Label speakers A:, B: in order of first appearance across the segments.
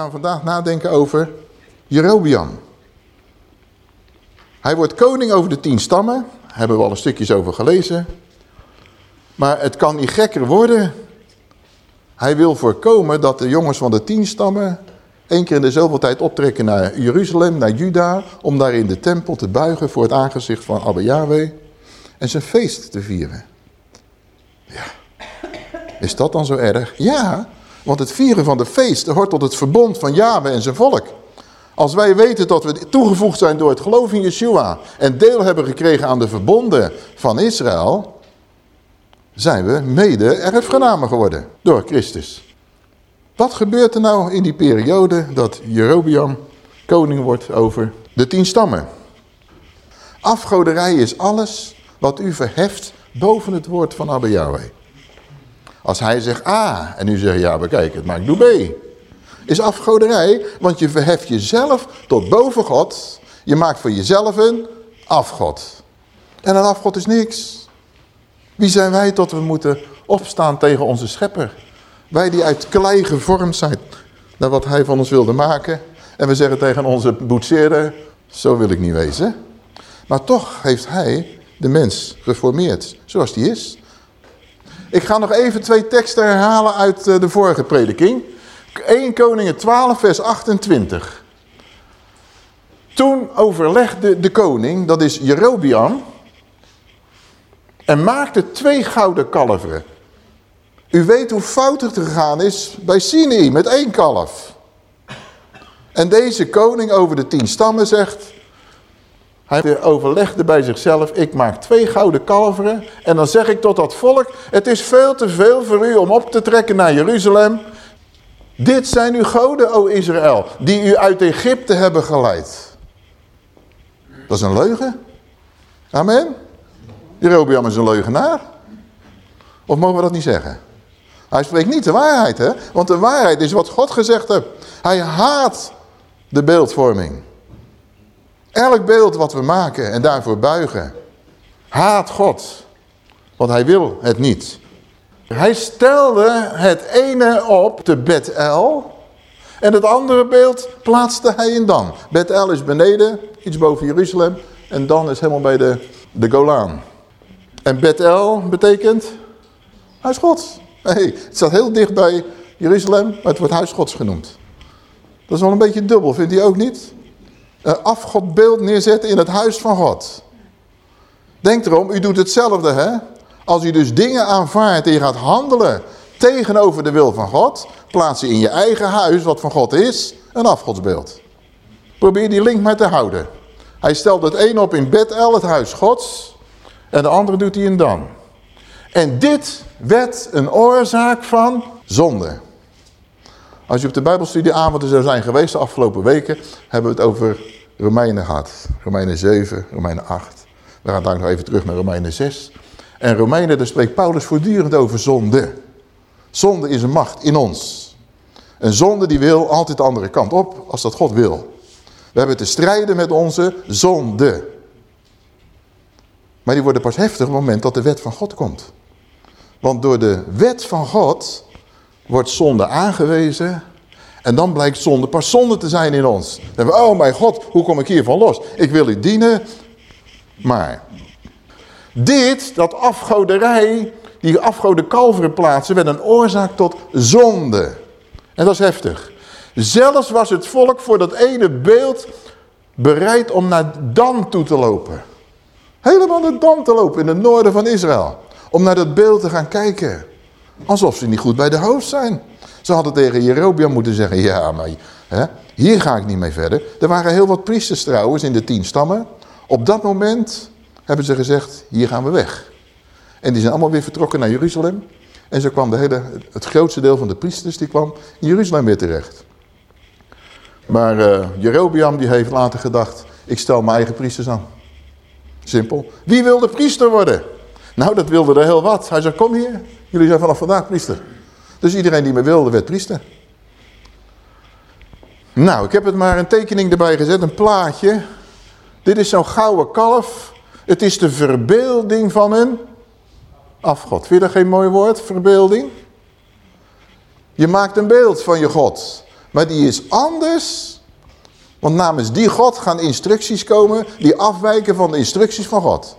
A: Gaan vandaag nadenken over Jerobiam. Hij wordt koning over de tien stammen. Daar hebben we al een stukjes over gelezen. Maar het kan niet gekker worden. Hij wil voorkomen dat de jongens van de tien stammen... één keer in de zoveel tijd optrekken naar Jeruzalem, naar Juda... om daar in de tempel te buigen voor het aangezicht van Abba Yahweh... en zijn feest te vieren. Ja, is dat dan zo erg? Ja, want het vieren van de feest hoort tot het verbond van Yahweh en zijn volk. Als wij weten dat we toegevoegd zijn door het geloof in Yeshua... en deel hebben gekregen aan de verbonden van Israël... zijn we mede erfgenamen geworden door Christus. Wat gebeurt er nou in die periode dat Jerobiam koning wordt over de tien stammen? Afgoderij is alles wat u verheft boven het woord van Abba Yahweh. Als hij zegt A en u zegt ja, bekijk het, maar ik doe B. Is afgoderij, want je verheft jezelf tot boven God. Je maakt voor jezelf een afgod. En een afgod is niks. Wie zijn wij tot we moeten opstaan tegen onze schepper? Wij die uit klei gevormd zijn naar wat hij van ons wilde maken. En we zeggen tegen onze boetseerder, zo wil ik niet wezen. Maar toch heeft hij de mens geformeerd zoals die is. Ik ga nog even twee teksten herhalen uit eh, de vorige prediking. 1 Koningen 12 vers 28. Toen overlegde de koning, dat is Jerobiam, en maakte twee gouden kalveren. U weet hoe fout het gegaan is bij Sinai met één kalf. En deze koning over de tien stammen zegt, hij overlegde bij zichzelf, ik maak twee gouden kalveren en dan zeg ik tot dat volk, het is veel te veel voor u om op te trekken naar Jeruzalem. Dit zijn uw goden, o Israël, die u uit Egypte hebben geleid. Dat is een leugen. Amen. Jerobiam is een leugenaar. Of mogen we dat niet zeggen? Hij spreekt niet de waarheid, hè? Want de waarheid is wat God gezegd heeft. Hij haat de beeldvorming. Elk beeld wat we maken en daarvoor buigen, haat God. Want hij wil het niet. Hij stelde het ene op, de Bethel, en het andere beeld plaatste hij in Dan. Bethel is beneden, iets boven Jeruzalem, en Dan is helemaal bij de, de Golaan. En Bethel betekent huis Gods. Hey, het staat heel dicht bij Jeruzalem, maar het wordt huis Gods genoemd. Dat is wel een beetje dubbel, vindt hij ook niet? Een afgodbeeld neerzetten in het huis van God. Denk erom, u doet hetzelfde hè. Als u dus dingen aanvaardt en je gaat handelen tegenover de wil van God, plaats je in je eigen huis, wat van God is, een afgodsbeeld. Probeer die link maar te houden. Hij stelt het een op in Bethel, het huis gods, en de andere doet hij in Dan. En dit werd een oorzaak van zonde. Als je op de Bijbelstudieavonden zou zijn geweest de afgelopen weken, hebben we het over Romeinen gehad. Romeinen 7, Romeinen 8. We gaan daar nog even terug naar Romeinen 6. En Romeinen, daar spreekt Paulus voortdurend over zonde. Zonde is een macht in ons. Een zonde die wil altijd de andere kant op als dat God wil. We hebben te strijden met onze zonde. Maar die worden pas heftig op het moment dat de wet van God komt. Want door de wet van God wordt zonde aangewezen. En dan blijkt zonde pas zonde te zijn in ons. Dan we, oh mijn God, hoe kom ik hiervan los? Ik wil u dienen. Maar dit, dat afgoderij, die afgoden kalveren plaatsen, werd een oorzaak tot zonde. En dat is heftig. Zelfs was het volk voor dat ene beeld bereid om naar Dan toe te lopen. Helemaal naar Dan te lopen in het noorden van Israël. Om naar dat beeld te gaan kijken. Alsof ze niet goed bij de hoofd zijn. Ze hadden tegen Jerobiam moeten zeggen, ja, maar hè, hier ga ik niet mee verder. Er waren heel wat priesters trouwens in de tien stammen. Op dat moment hebben ze gezegd, hier gaan we weg. En die zijn allemaal weer vertrokken naar Jeruzalem. En zo kwam de hele, het grootste deel van de priesters, die kwam in Jeruzalem weer terecht. Maar uh, die heeft later gedacht, ik stel mijn eigen priesters aan. Simpel. Wie wilde priester worden? Nou, dat wilde er heel wat. Hij zei, kom hier, jullie zijn vanaf vandaag priester. Dus iedereen die me wilde, werd priester. Nou, ik heb het maar een tekening erbij gezet, een plaatje. Dit is zo'n gouden kalf. Het is de verbeelding van een afgod. Vind je dat geen mooi woord, verbeelding? Je maakt een beeld van je God. Maar die is anders. Want namens die God gaan instructies komen die afwijken van de instructies van God.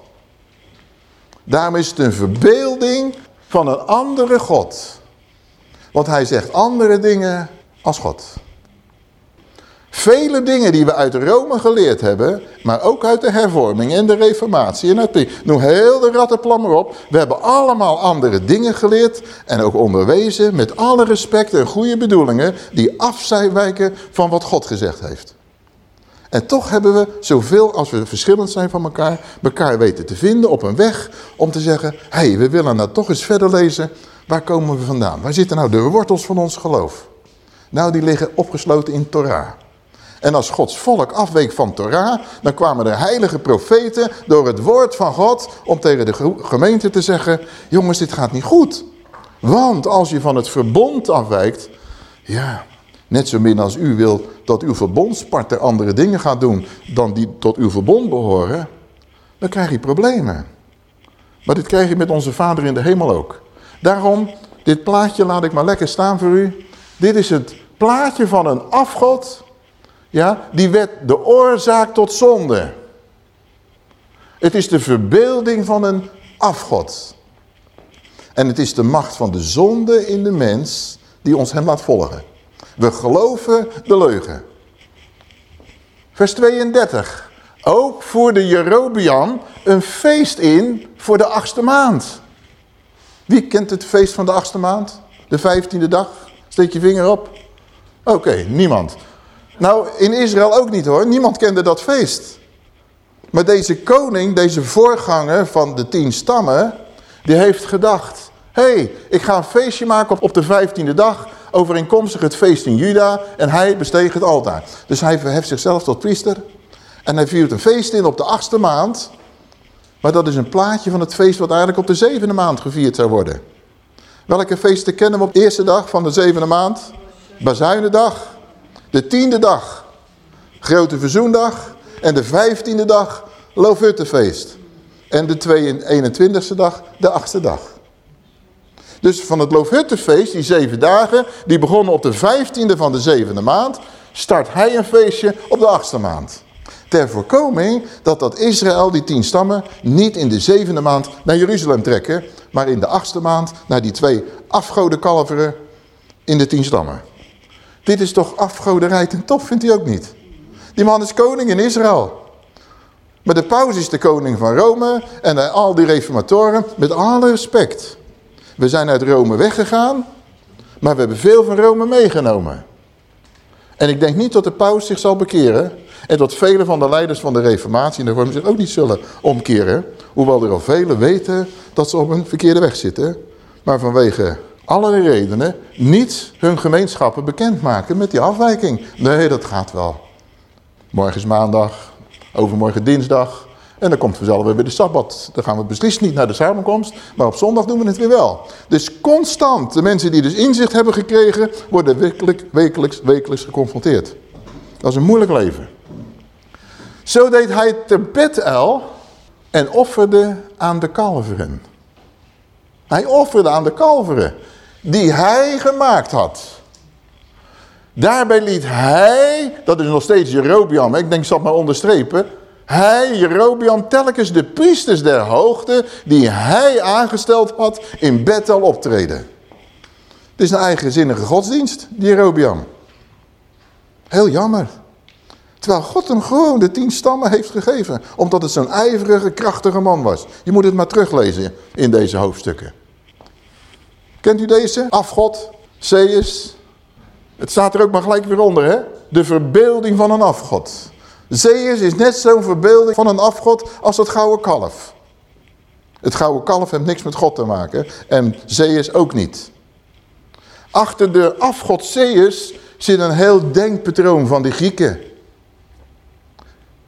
A: Daarom is het een verbeelding van een andere God. Want hij zegt andere dingen als God. Vele dingen die we uit Rome geleerd hebben, maar ook uit de hervorming en de reformatie. En uit, noem heel de rattenplan op. We hebben allemaal andere dingen geleerd en ook onderwezen met alle respect en goede bedoelingen die afwijken van wat God gezegd heeft. En toch hebben we, zoveel als we verschillend zijn van elkaar, elkaar weten te vinden op een weg om te zeggen, hé, hey, we willen nou toch eens verder lezen. Waar komen we vandaan? Waar zitten nou de wortels van ons geloof? Nou, die liggen opgesloten in Torah. En als Gods volk afweek van Torah, dan kwamen er heilige profeten door het woord van God om tegen de gemeente te zeggen, jongens, dit gaat niet goed. Want als je van het verbond afwijkt, ja, net zo min als u wil dat uw verbondspartner andere dingen gaat doen dan die tot uw verbond behoren, dan krijg je problemen. Maar dit krijg je met onze vader in de hemel ook. Daarom, dit plaatje laat ik maar lekker staan voor u. Dit is het plaatje van een afgod ja, die werd de oorzaak tot zonde. Het is de verbeelding van een afgod. En het is de macht van de zonde in de mens die ons hem laat volgen. We geloven de leugen. Vers 32. Ook voor de Jerobian een feest in voor de achtste maand. Wie kent het feest van de achtste maand? De vijftiende dag? Steek je vinger op. Oké, niemand. Nou, in Israël ook niet hoor. Niemand kende dat feest. Maar deze koning, deze voorganger van de tien stammen, die heeft gedacht... Hé, hey, ik ga een feestje maken op de vijftiende dag, overeenkomstig het feest in Juda, en hij besteeg het altaar. Dus hij verheft zichzelf tot priester en hij viert een feest in op de achtste maand. Maar dat is een plaatje van het feest wat eigenlijk op de zevende maand gevierd zou worden. Welke feesten kennen we op de eerste dag van de zevende maand? Bazuinendag. De tiende dag, grote verzoendag. En de vijftiende dag, Loofhuttenfeest. En de 21ste dag, de achtste dag. Dus van het Loofhuttenfeest, die zeven dagen, die begonnen op de vijftiende van de zevende maand, start hij een feestje op de achtste maand. Ter voorkoming dat dat Israël, die tien stammen, niet in de zevende maand naar Jeruzalem trekken, maar in de achtste maand naar die twee afgodenkalveren in de tien stammen. Dit is toch afgoderij ten top, vindt hij ook niet. Die man is koning in Israël. Maar de paus is de koning van Rome en al die reformatoren, met alle respect. We zijn uit Rome weggegaan, maar we hebben veel van Rome meegenomen. En ik denk niet dat de paus zich zal bekeren. En dat vele van de leiders van de reformatie en de Rome zich ook niet zullen omkeren. Hoewel er al velen weten dat ze op een verkeerde weg zitten. Maar vanwege allerlei redenen niet hun gemeenschappen bekendmaken met die afwijking. Nee, dat gaat wel. Morgen is maandag, overmorgen dinsdag. En dan komt vanzelf weer bij de Sabbat. Dan gaan we beslist niet naar de samenkomst, maar op zondag doen we het weer wel. Dus constant, de mensen die dus inzicht hebben gekregen, worden wekelijks, wekelijks, wekelijks geconfronteerd. Dat is een moeilijk leven. Zo deed hij te Bethel en offerde aan de kalveren. Hij offerde aan de kalveren die hij gemaakt had. Daarbij liet hij, dat is nog steeds Jerobiam, ik denk ik zal het maar onderstrepen. Hij, Jerobiam, telkens de priesters der hoogte die hij aangesteld had in Bethel optreden. Het is een eigenzinnige godsdienst, die Jerobiam. Heel jammer. Terwijl God hem gewoon de tien stammen heeft gegeven. Omdat het zo'n ijverige, krachtige man was. Je moet het maar teruglezen in deze hoofdstukken. Kent u deze? Afgod, Zeus. Het staat er ook maar gelijk weer onder, hè? De verbeelding van een afgod. Zeus is net zo'n verbeelding van een afgod als dat gouden kalf. Het gouden kalf heeft niks met God te maken. En Zeus ook niet. Achter de afgod Zeus zit een heel denkpatroon van de Grieken.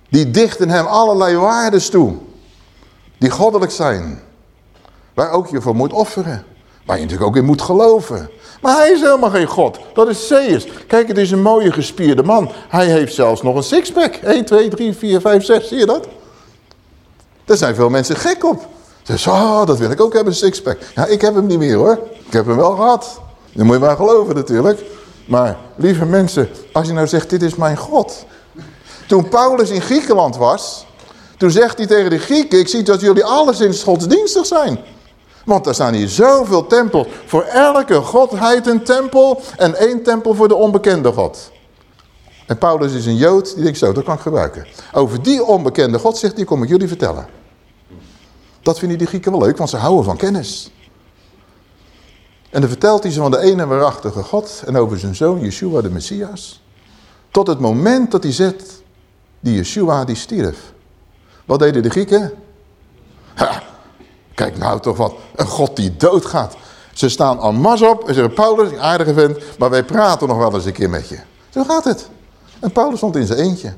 A: Die dichten hem allerlei waarden toe. Die goddelijk zijn. Waar ook je voor moet offeren. Waar je natuurlijk ook in moet geloven. Maar hij is helemaal geen God. Dat is Zeus. Kijk, het is een mooie gespierde man. Hij heeft zelfs nog een sixpack. 1, 2, 3, 4, 5, 6. Zie je dat? Daar zijn veel mensen gek op. Ze zeggen, oh, dat wil ik ook hebben, een sixpack. Ja, ik heb hem niet meer hoor. Ik heb hem wel gehad. Dan moet je maar geloven natuurlijk. Maar lieve mensen, als je nou zegt, dit is mijn God. Toen Paulus in Griekenland was, toen zegt hij tegen de Grieken, ik zie dat jullie alleszins godsdienstig zijn. Want er staan hier zoveel tempels. Voor elke godheid een tempel en één tempel voor de onbekende God. En Paulus is een Jood, die denkt zo, dat kan ik gebruiken. Over die onbekende God, zegt hij, kom ik jullie vertellen. Dat vinden die Grieken wel leuk, want ze houden van kennis. En dan vertelt hij ze van de ene waarachtige God en over zijn zoon, Yeshua de Messias. Tot het moment dat hij zegt, die Yeshua die stierf. Wat deden de Grieken? Kijk nou toch wat, een God die doodgaat. Ze staan al mas op en zeggen, Paulus, aardige vent, maar wij praten nog wel eens een keer met je. Zo gaat het. En Paulus stond in zijn eentje.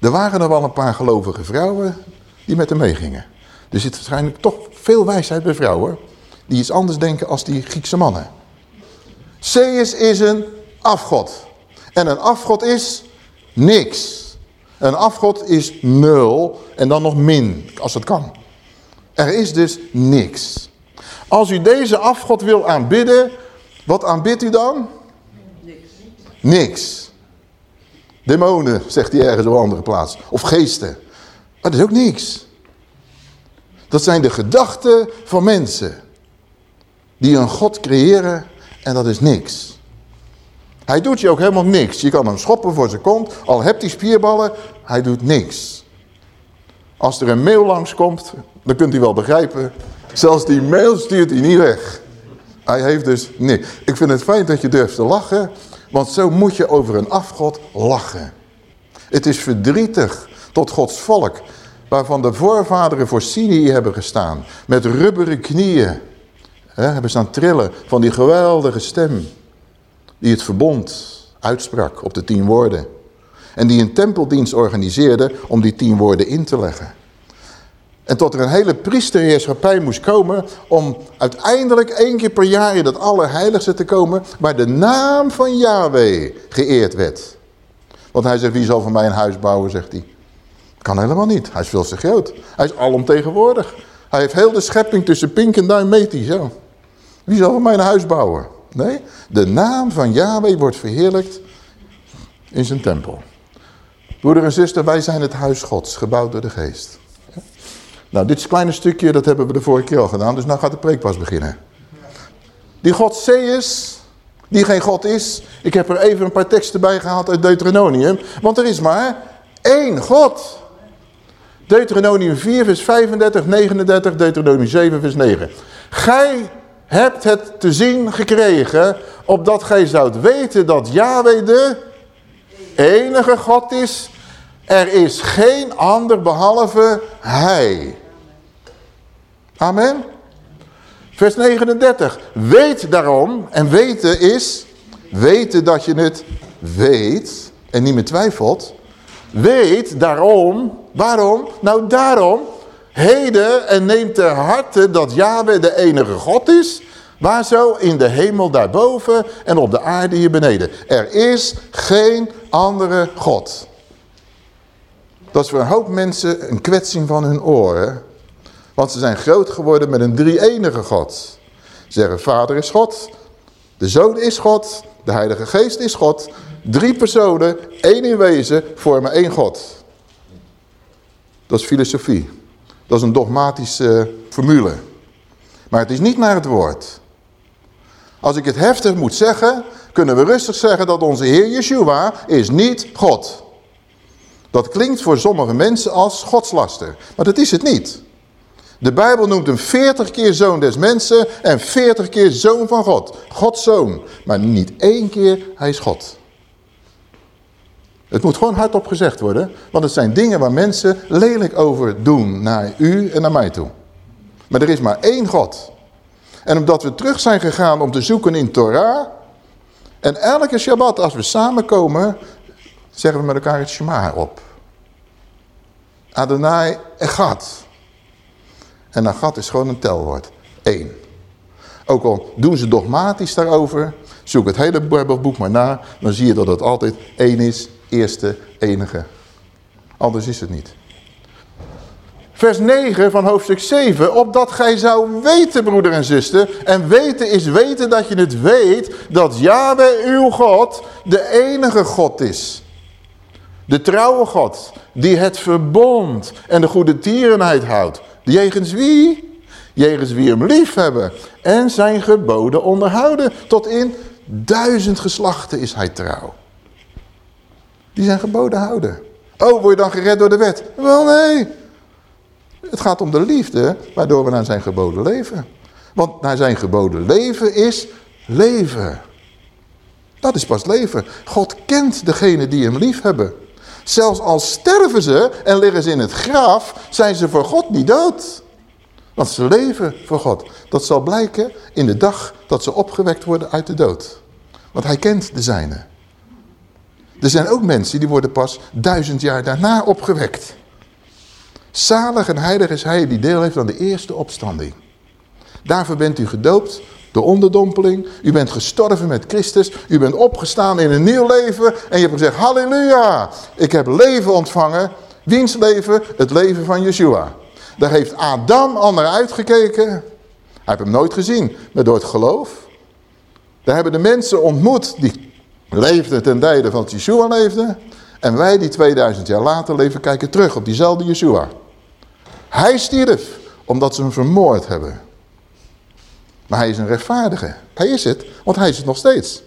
A: Er waren er wel een paar gelovige vrouwen die met hem meegingen. Er zit waarschijnlijk toch veel wijsheid bij vrouwen die iets anders denken als die Griekse mannen. Zeus is een afgod. En een afgod is niks. Een afgod is nul en dan nog min, als het kan. Er is dus niks. Als u deze afgod wil aanbidden, wat aanbidt u dan? Niks. Niks. Demonen, zegt hij ergens op een andere plaats. Of geesten. Maar dat is ook niks. Dat zijn de gedachten van mensen. Die een God creëren en dat is niks. Hij doet je ook helemaal niks. Je kan hem schoppen voor zijn kont. Al hebt hij spierballen, hij doet niks. Als er een mail langskomt, dan kunt u wel begrijpen. Zelfs die mail stuurt hij niet weg. Hij heeft dus niks. Ik vind het fijn dat je durft te lachen. Want zo moet je over een afgod lachen. Het is verdrietig tot Gods volk. Waarvan de voorvaderen voor Sinai hebben gestaan. Met rubberen knieën. Hè, hebben staan trillen van die geweldige stem. Die het verbond uitsprak op de tien woorden. En die een tempeldienst organiseerde om die tien woorden in te leggen. En tot er een hele priesterheerschappij moest komen om uiteindelijk één keer per jaar in dat allerheiligste te komen waar de naam van Yahweh geëerd werd. Want hij zegt, wie zal voor mij een huis bouwen, zegt hij. Kan helemaal niet, hij is veel te groot. Hij is alomtegenwoordig. Hij heeft heel de schepping tussen pink en duim meet hij zo. Wie zal voor mij een huis bouwen? Nee, de naam van Yahweh wordt verheerlijkt in zijn tempel. Broeder en zuster, wij zijn het huis gods, gebouwd door de geest. Nou, dit kleine stukje, dat hebben we de vorige keer al gedaan, dus nu gaat de preek pas beginnen. Die God Zeus, die geen God is. Ik heb er even een paar teksten bij gehaald uit Deuteronomium, want er is maar één God. Deuteronomium 4 vers 35, 39, Deuteronomium 7 vers 9. Gij hebt het te zien gekregen, opdat gij zoudt weten dat Yahweh de enige God is. Er is geen ander behalve Hij. Amen. Vers 39. Weet daarom, en weten is, weten dat je het weet en niet meer twijfelt. Weet daarom, waarom? Nou daarom, heden en neem ter harte dat Yahweh de enige God is, waar zo in de hemel daarboven en op de aarde hier beneden. Er is geen andere God. Dat is voor een hoop mensen een kwetsing van hun oren. Want ze zijn groot geworden met een drie-enige God. Ze zeggen, vader is God, de zoon is God, de heilige geest is God. Drie personen, één in wezen, vormen één God. Dat is filosofie. Dat is een dogmatische formule. Maar het is niet naar het woord. Als ik het heftig moet zeggen, kunnen we rustig zeggen dat onze Heer Yeshua is niet God. Dat klinkt voor sommige mensen als godslaster, maar dat is het niet. De Bijbel noemt hem 40 keer zoon des mensen en 40 keer zoon van God. Gods zoon. Maar niet één keer, hij is God. Het moet gewoon hardop gezegd worden. Want het zijn dingen waar mensen lelijk over doen. Naar u en naar mij toe. Maar er is maar één God. En omdat we terug zijn gegaan om te zoeken in Torah. En elke Shabbat als we samenkomen. Zeggen we met elkaar het Shema op. Adonai Echad. En Agat is gewoon een telwoord. Eén. Ook al doen ze dogmatisch daarover, zoek het hele Bijbelboek maar na, dan zie je dat het altijd één is, eerste, enige. Anders is het niet. Vers 9 van hoofdstuk 7. Opdat gij zou weten, broeder en zuster. En weten is weten dat je het weet. Dat Yahweh uw God de enige God is. De trouwe God. Die het verbond en de goede tierenheid houdt. Jegens wie? Jegens wie hem lief hebben. En zijn geboden onderhouden. Tot in duizend geslachten is hij trouw. Die zijn geboden houden. Oh, word je dan gered door de wet? Wel nee. Het gaat om de liefde waardoor we naar zijn geboden leven. Want naar zijn geboden leven is leven. Dat is pas leven. God kent degene die hem lief hebben. Zelfs al sterven ze en liggen ze in het graf, zijn ze voor God niet dood. Want ze leven voor God. Dat zal blijken in de dag dat ze opgewekt worden uit de dood. Want hij kent de zijne. Er zijn ook mensen die worden pas duizend jaar daarna opgewekt. Zalig en heilig is hij die deel heeft aan de eerste opstanding. Daarvoor bent u gedoopt, de onderdompeling. U bent gestorven met Christus. U bent opgestaan in een nieuw leven. En je hebt gezegd, halleluja, ik heb leven ontvangen. Wiens leven? Het leven van Yeshua. Daar heeft Adam al naar uitgekeken. Hij heeft hem nooit gezien, maar door het geloof. Daar hebben de mensen ontmoet die leefden ten tijde van Yeshua leefden. En wij die 2000 jaar later leven kijken terug op diezelfde Yeshua. Hij stierf omdat ze hem vermoord hebben. Maar hij is een rechtvaardige. Hij is het, want hij is het nog steeds.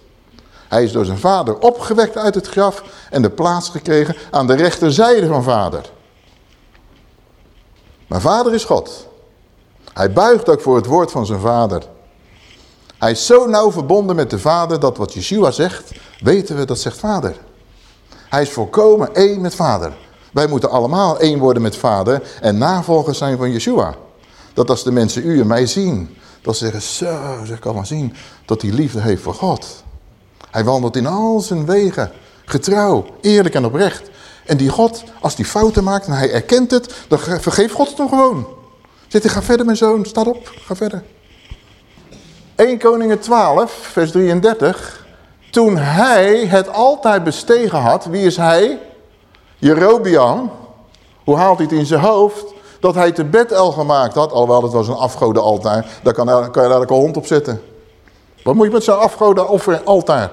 A: Hij is door zijn vader opgewekt uit het graf en de plaats gekregen aan de rechterzijde van vader. Maar vader is God. Hij buigt ook voor het woord van zijn vader. Hij is zo nauw verbonden met de vader dat wat Yeshua zegt, weten we dat zegt vader. Hij is volkomen één met vader. Wij moeten allemaal één worden met vader en navolgers zijn van Yeshua. Dat als de mensen u en mij zien, dat ze zeggen, zo, ze kan maar zien dat hij liefde heeft voor God. Hij wandelt in al zijn wegen, getrouw, eerlijk en oprecht. En die God, als die fouten maakt en hij erkent het, dan vergeeft God het hem gewoon. Zit hij, ga verder mijn zoon, sta op, ga verder. 1 Koningen 12, vers 33. Toen hij het altijd bestegen had, wie is hij? Jerobian. Hoe haalt hij het in zijn hoofd? Dat hij te Betel gemaakt had, alhoewel het was een afgodenaltaar. Daar kan, kan je eigenlijk een hond op zetten. Wat moet je met zo'n afgodenoffer altaar?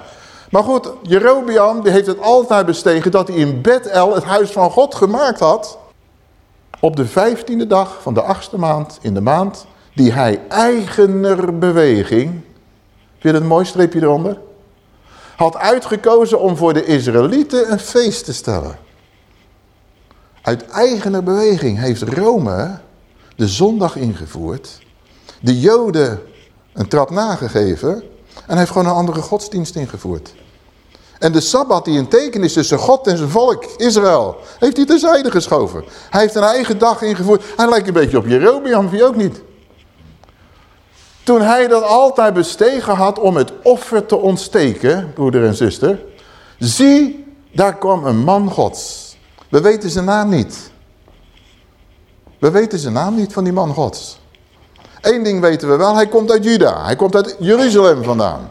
A: Maar goed, Jerobiam die heeft het altaar bestegen dat hij in Betel het huis van God gemaakt had. Op de vijftiende dag van de achtste maand in de maand die hij eigener beweging, vind je een mooi streepje eronder? Had uitgekozen om voor de Israëlieten een feest te stellen. Uit eigener beweging heeft Rome de zondag ingevoerd, de Joden een trap nagegeven en heeft gewoon een andere godsdienst ingevoerd. En de Sabbat die een teken is tussen God en zijn volk, Israël, heeft hij terzijde geschoven. Hij heeft een eigen dag ingevoerd. Hij lijkt een beetje op Jerobeam, wie ook niet. Toen hij dat altijd bestegen had om het offer te ontsteken, broeder en zuster. Zie, daar kwam een man gods. We weten zijn naam niet. We weten zijn naam niet van die man gods. Eén ding weten we wel, hij komt uit Juda. Hij komt uit Jeruzalem vandaan.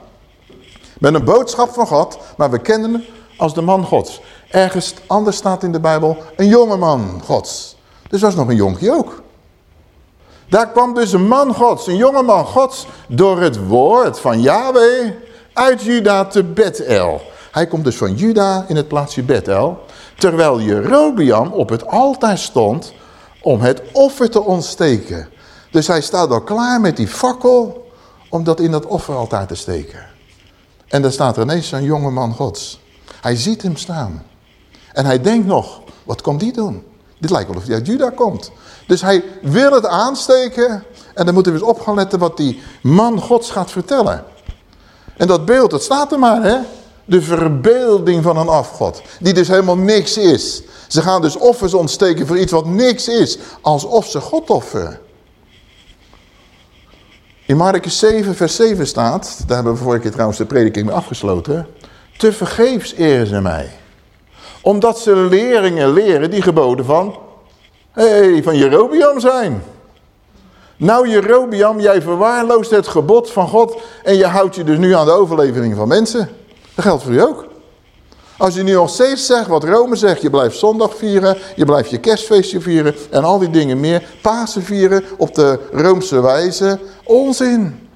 A: Met een boodschap van God, maar we kennen hem als de man gods. Ergens anders staat in de Bijbel een jonge man gods. Dus was nog een jonkje ook. Daar kwam dus een man gods, een jonge man gods, door het woord van Yahweh uit Juda te Bethel. Hij komt dus van Juda in het plaatsje Bethel, terwijl Jerobiam op het altaar stond om het offer te ontsteken. Dus hij staat al klaar met die fakkel om dat in dat offeraltaar te steken. En dan staat er ineens een jonge man gods. Hij ziet hem staan. En hij denkt nog, wat komt die doen? Dit lijkt wel of hij uit Juda komt. Dus hij wil het aansteken. En dan moeten we eens op gaan letten wat die man gods gaat vertellen. En dat beeld, dat staat er maar, hè. De verbeelding van een afgod. Die dus helemaal niks is. Ze gaan dus offers ontsteken voor iets wat niks is. Alsof ze God offeren. In Marcus 7 vers 7 staat, daar hebben we vorige keer trouwens de prediking mee afgesloten. Te vergeefs eren ze mij. Omdat ze leringen leren die geboden van hey, van Jerobiam zijn. Nou Jerobiam, jij verwaarloost het gebod van God en je houdt je dus nu aan de overlevering van mensen. Dat geldt voor u ook. Als je nu nog steeds zegt wat Rome zegt, je blijft zondag vieren, je blijft je kerstfeestje vieren en al die dingen meer, Pasen vieren op de Roomse wijze, onzin.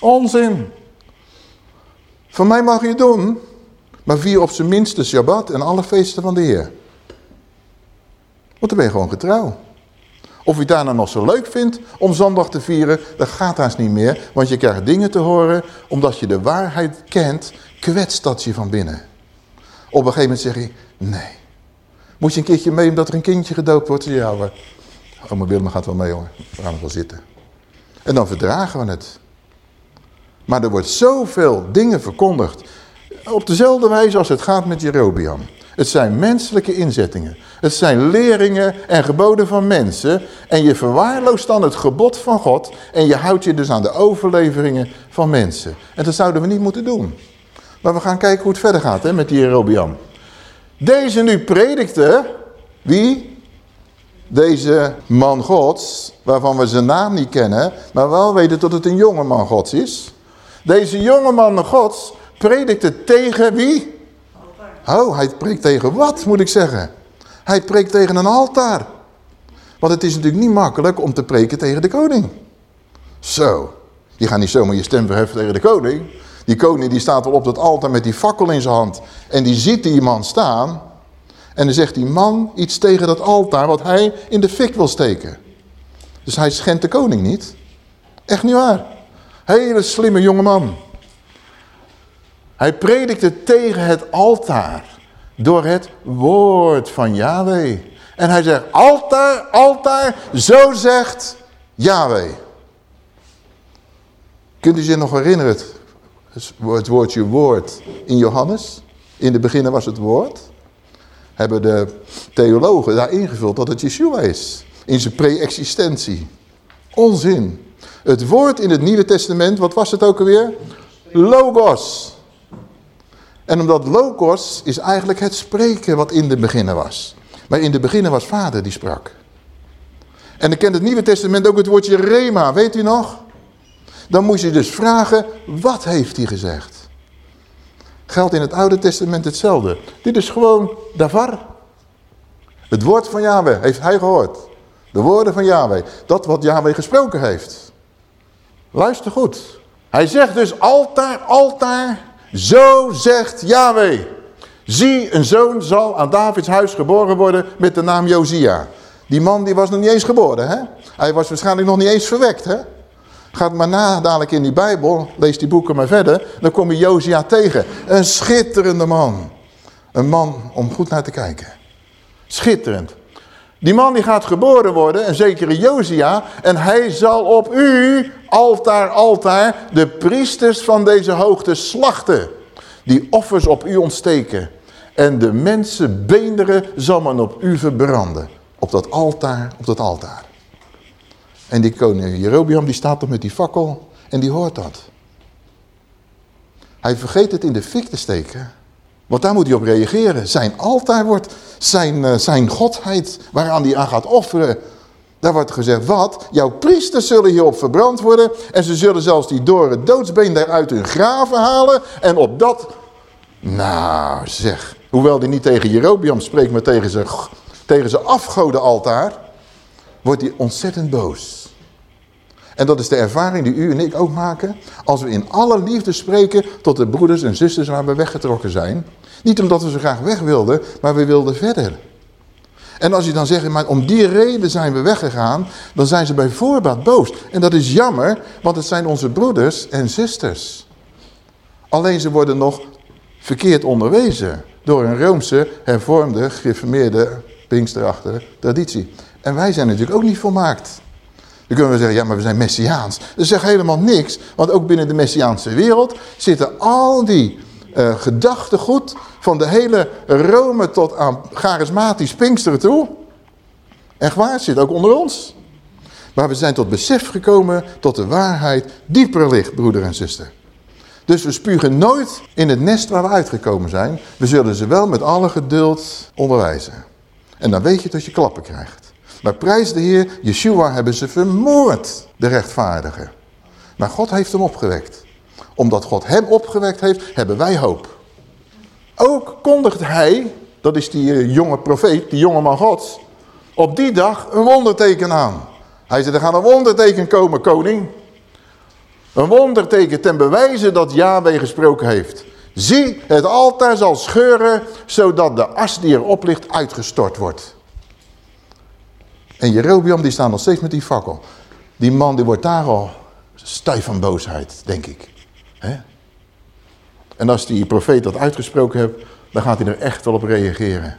A: Onzin. Van mij mag je het doen, maar vier op zijn minst de Shabbat en alle feesten van de Heer. Want dan ben je gewoon getrouw. Of je daarna nog zo leuk vindt om zondag te vieren, dat gaat haast niet meer. Want je krijgt dingen te horen, omdat je de waarheid kent, kwetst dat je van binnen. Op een gegeven moment zeg je, nee. Moet je een keertje mee omdat er een kindje gedoopt wordt? Ja hoor. Oh, mijn Willem gaat wel mee hoor. We gaan wel zitten. En dan verdragen we het. Maar er wordt zoveel dingen verkondigd. Op dezelfde wijze als het gaat met Jerobiam. Het zijn menselijke inzettingen. Het zijn leringen en geboden van mensen. En je verwaarloost dan het gebod van God. En je houdt je dus aan de overleveringen van mensen. En dat zouden we niet moeten doen. Maar we gaan kijken hoe het verder gaat hè, met die Jerobiam. Deze nu predikte, wie? Deze man gods, waarvan we zijn naam niet kennen, maar wel weten dat het een jonge man gods is. Deze jonge man gods predikte tegen wie? Oh, hij preekt tegen wat, moet ik zeggen? Hij preekt tegen een altaar. Want het is natuurlijk niet makkelijk om te preken tegen de koning. Zo, je gaat niet zomaar je stem verheffen tegen de koning. Die koning die staat al op dat altaar met die fakkel in zijn hand. En die ziet die man staan. En dan zegt die man iets tegen dat altaar wat hij in de fik wil steken. Dus hij schendt de koning niet. Echt niet waar. Hele slimme jonge man. Hij predikte tegen het altaar. Door het woord van Yahweh. En hij zegt, altaar, altaar, zo zegt Yahweh. Kunt u zich nog herinneren het woordje woord in Johannes? In de beginnen was het woord. Hebben de theologen daar ingevuld dat het Yeshua is. In zijn pre-existentie. Onzin. Het woord in het Nieuwe Testament, wat was het ook alweer? Logos. En omdat logos is eigenlijk het spreken wat in de beginnen was. Maar in de beginnen was vader die sprak. En dan kent het Nieuwe Testament ook het woordje rema, weet u nog? Dan moest je dus vragen, wat heeft hij gezegd? Geldt in het Oude Testament hetzelfde. Dit is gewoon davar. Het woord van Yahweh heeft hij gehoord. De woorden van Yahweh. Dat wat Yahweh gesproken heeft. Luister goed. Hij zegt dus altaar, altaar, zo zegt Yahweh. Zie, een zoon zal aan Davids huis geboren worden met de naam Josia. Die man die was nog niet eens geboren, hè? Hij was waarschijnlijk nog niet eens verwekt, hè? Gaat maar na dadelijk in die Bijbel, lees die boeken maar verder, dan kom je Josia tegen. Een schitterende man. Een man om goed naar te kijken. Schitterend. Die man die gaat geboren worden, een zekere Josia, en hij zal op u, altaar, altaar, de priesters van deze hoogte slachten. Die offers op u ontsteken. En de mensen beenderen zal men op u verbranden. Op dat altaar, op dat altaar. En die koning Jerobiam die staat er met die fakkel en die hoort dat. Hij vergeet het in de fik te steken. Want daar moet hij op reageren. Zijn altaar wordt zijn, uh, zijn godheid waaraan hij aan gaat offeren. Daar wordt gezegd, wat? Jouw priesters zullen hierop verbrand worden. En ze zullen zelfs die door het doodsbeen daaruit hun graven halen. En op dat... Nou zeg, hoewel hij niet tegen Jerobiam spreekt, maar tegen zijn, tegen zijn afgodenaltaar. Wordt hij ontzettend boos. En dat is de ervaring die u en ik ook maken. Als we in alle liefde spreken tot de broeders en zusters waar we weggetrokken zijn. Niet omdat we zo graag weg wilden, maar we wilden verder. En als je dan zegt, maar om die reden zijn we weggegaan, dan zijn ze bij voorbaat boos. En dat is jammer, want het zijn onze broeders en zusters. Alleen ze worden nog verkeerd onderwezen door een Roomse, hervormde, gereformeerde, pinksterachter traditie. En wij zijn natuurlijk ook niet volmaakt. Dan kunnen we zeggen, ja, maar we zijn Messiaans. Dat zegt helemaal niks, want ook binnen de Messiaanse wereld zitten al die uh, gedachtegoed van de hele Rome tot aan charismatisch Pinksteren toe. Echt waar, zit ook onder ons. Maar we zijn tot besef gekomen tot de waarheid dieper ligt, broeder en zuster. Dus we spugen nooit in het nest waar we uitgekomen zijn. We zullen ze wel met alle geduld onderwijzen. En dan weet je dat je klappen krijgt. Maar prijs de Heer, Yeshua hebben ze vermoord, de rechtvaardige. Maar God heeft hem opgewekt. Omdat God hem opgewekt heeft, hebben wij hoop. Ook kondigt hij, dat is die eh, jonge profeet, die jonge man gods, op die dag een wonderteken aan. Hij zei, er gaat een wonderteken komen, koning. Een wonderteken ten bewijze dat Yahweh gesproken heeft. Zie, het altaar zal scheuren, zodat de as die erop ligt uitgestort wordt. En Jerobiam die staat nog steeds met die fakkel. Die man die wordt daar al stijf van boosheid, denk ik. En als die profeet dat uitgesproken heeft, dan gaat hij er echt wel op reageren.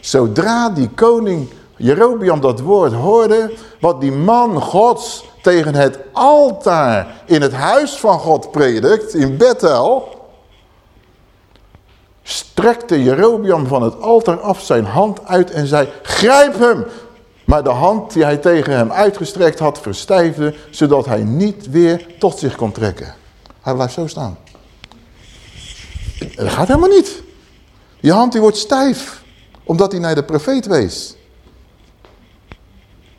A: Zodra die koning Jerobiam dat woord hoorde, wat die man gods tegen het altaar in het huis van God predikt, in Bethel, strekte Jerobiam van het altaar af zijn hand uit en zei, grijp hem. Maar de hand die hij tegen hem uitgestrekt had, verstijfde, zodat hij niet weer tot zich kon trekken. Hij blijft zo staan. Dat gaat helemaal niet. Die hand die wordt stijf, omdat hij naar de profeet wees.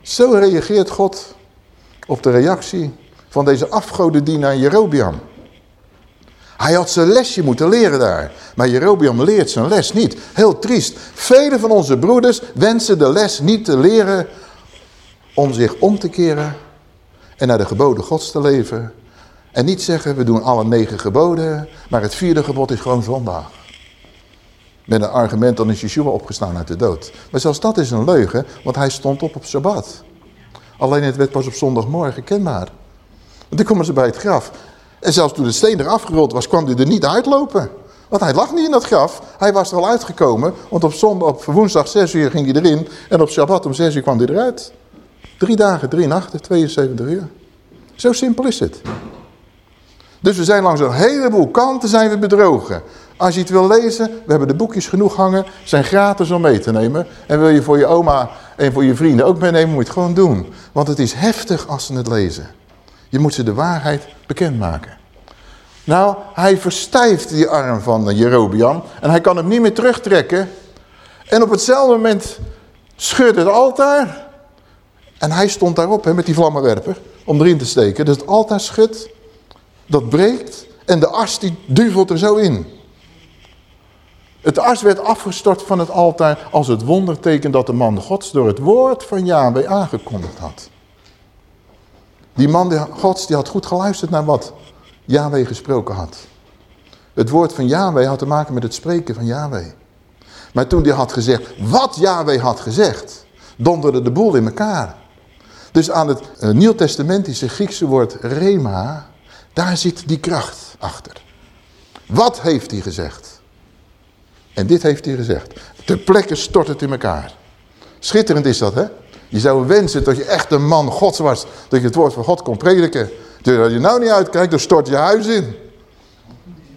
A: Zo reageert God op de reactie van deze afgodendienaar Jerobiam. Hij had zijn lesje moeten leren daar. Maar Jerobiam leert zijn les niet. Heel triest. Vele van onze broeders wensen de les niet te leren om zich om te keren en naar de geboden gods te leven. En niet zeggen, we doen alle negen geboden, maar het vierde gebod is gewoon zondag. Met een argument, dan is Yeshua opgestaan uit de dood. Maar zelfs dat is een leugen, want hij stond op op Sabbat. Alleen het werd pas op zondagmorgen kenbaar. Want dan komen ze bij het graf. En zelfs toen de steen er afgerold was, kwam hij er niet uitlopen. Want hij lag niet in dat graf. Hij was er al uitgekomen. Want op, zondag, op woensdag 6 uur ging hij erin. En op Shabbat om 6 uur kwam hij eruit. Drie dagen, drie nachten, 72 uur. Zo simpel is het. Dus we zijn langs een heleboel kanten zijn we bedrogen. Als je het wil lezen, we hebben de boekjes genoeg hangen, zijn gratis om mee te nemen. En wil je voor je oma en voor je vrienden ook meenemen, moet je het gewoon doen. Want het is heftig als ze het lezen. Je moet ze de waarheid bekendmaken. Nou, hij verstijft die arm van Jerobiam en hij kan hem niet meer terugtrekken. En op hetzelfde moment scheurt het altaar. En hij stond daarop hè, met die vlammenwerper om erin te steken. Dus het altaar schudt, dat breekt en de as die duvelt er zo in. Het as werd afgestort van het altaar als het wonderteken dat de man gods door het woord van Yahweh aangekondigd had. Die man die, gods die had goed geluisterd naar wat Yahweh gesproken had. Het woord van Yahweh had te maken met het spreken van Yahweh. Maar toen hij had gezegd wat Yahweh had gezegd, donderde de boel in elkaar. Dus aan het uh, Nieuw-testamentische Griekse woord rema, daar zit die kracht achter. Wat heeft hij gezegd? En dit heeft hij gezegd. Ter plekke stort het in elkaar. Schitterend is dat, hè? Je zou wensen dat je echt een man gods was. Dat je het woord van God kon prediken. Dus als je nou niet uitkijkt, dan stort je huis in.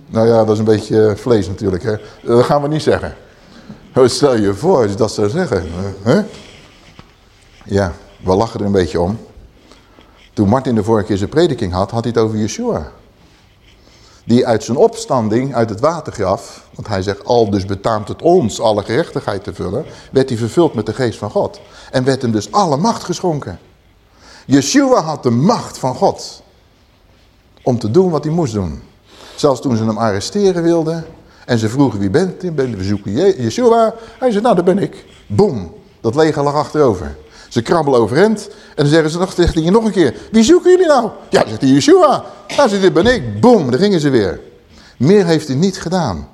A: Nou ja, dat is een beetje eh, vlees natuurlijk. Hè? Dat gaan we niet zeggen. Stel je voor als je dat zeggen. Hè? Ja, we lachen er een beetje om. Toen Martin de vorige keer zijn prediking had, had hij het over Yeshua. Die uit zijn opstanding uit het watergraf, want hij zegt al dus betaamt het ons alle gerechtigheid te vullen, werd hij vervuld met de geest van God. En werd hem dus alle macht geschonken. Yeshua had de macht van God om te doen wat hij moest doen. Zelfs toen ze hem arresteren wilden en ze vroegen wie bent u, we zoeken Yeshua. Hij zei nou dat ben ik. Boom, dat leger lag achterover. Ze krabbelen overeind en dan zeggen ze nog tegen je nog een keer. Wie zoeken jullie nou? Ja, zegt hij, Yeshua. Nou, zegt dit ben ik. Boom, daar gingen ze weer. Meer heeft hij niet gedaan.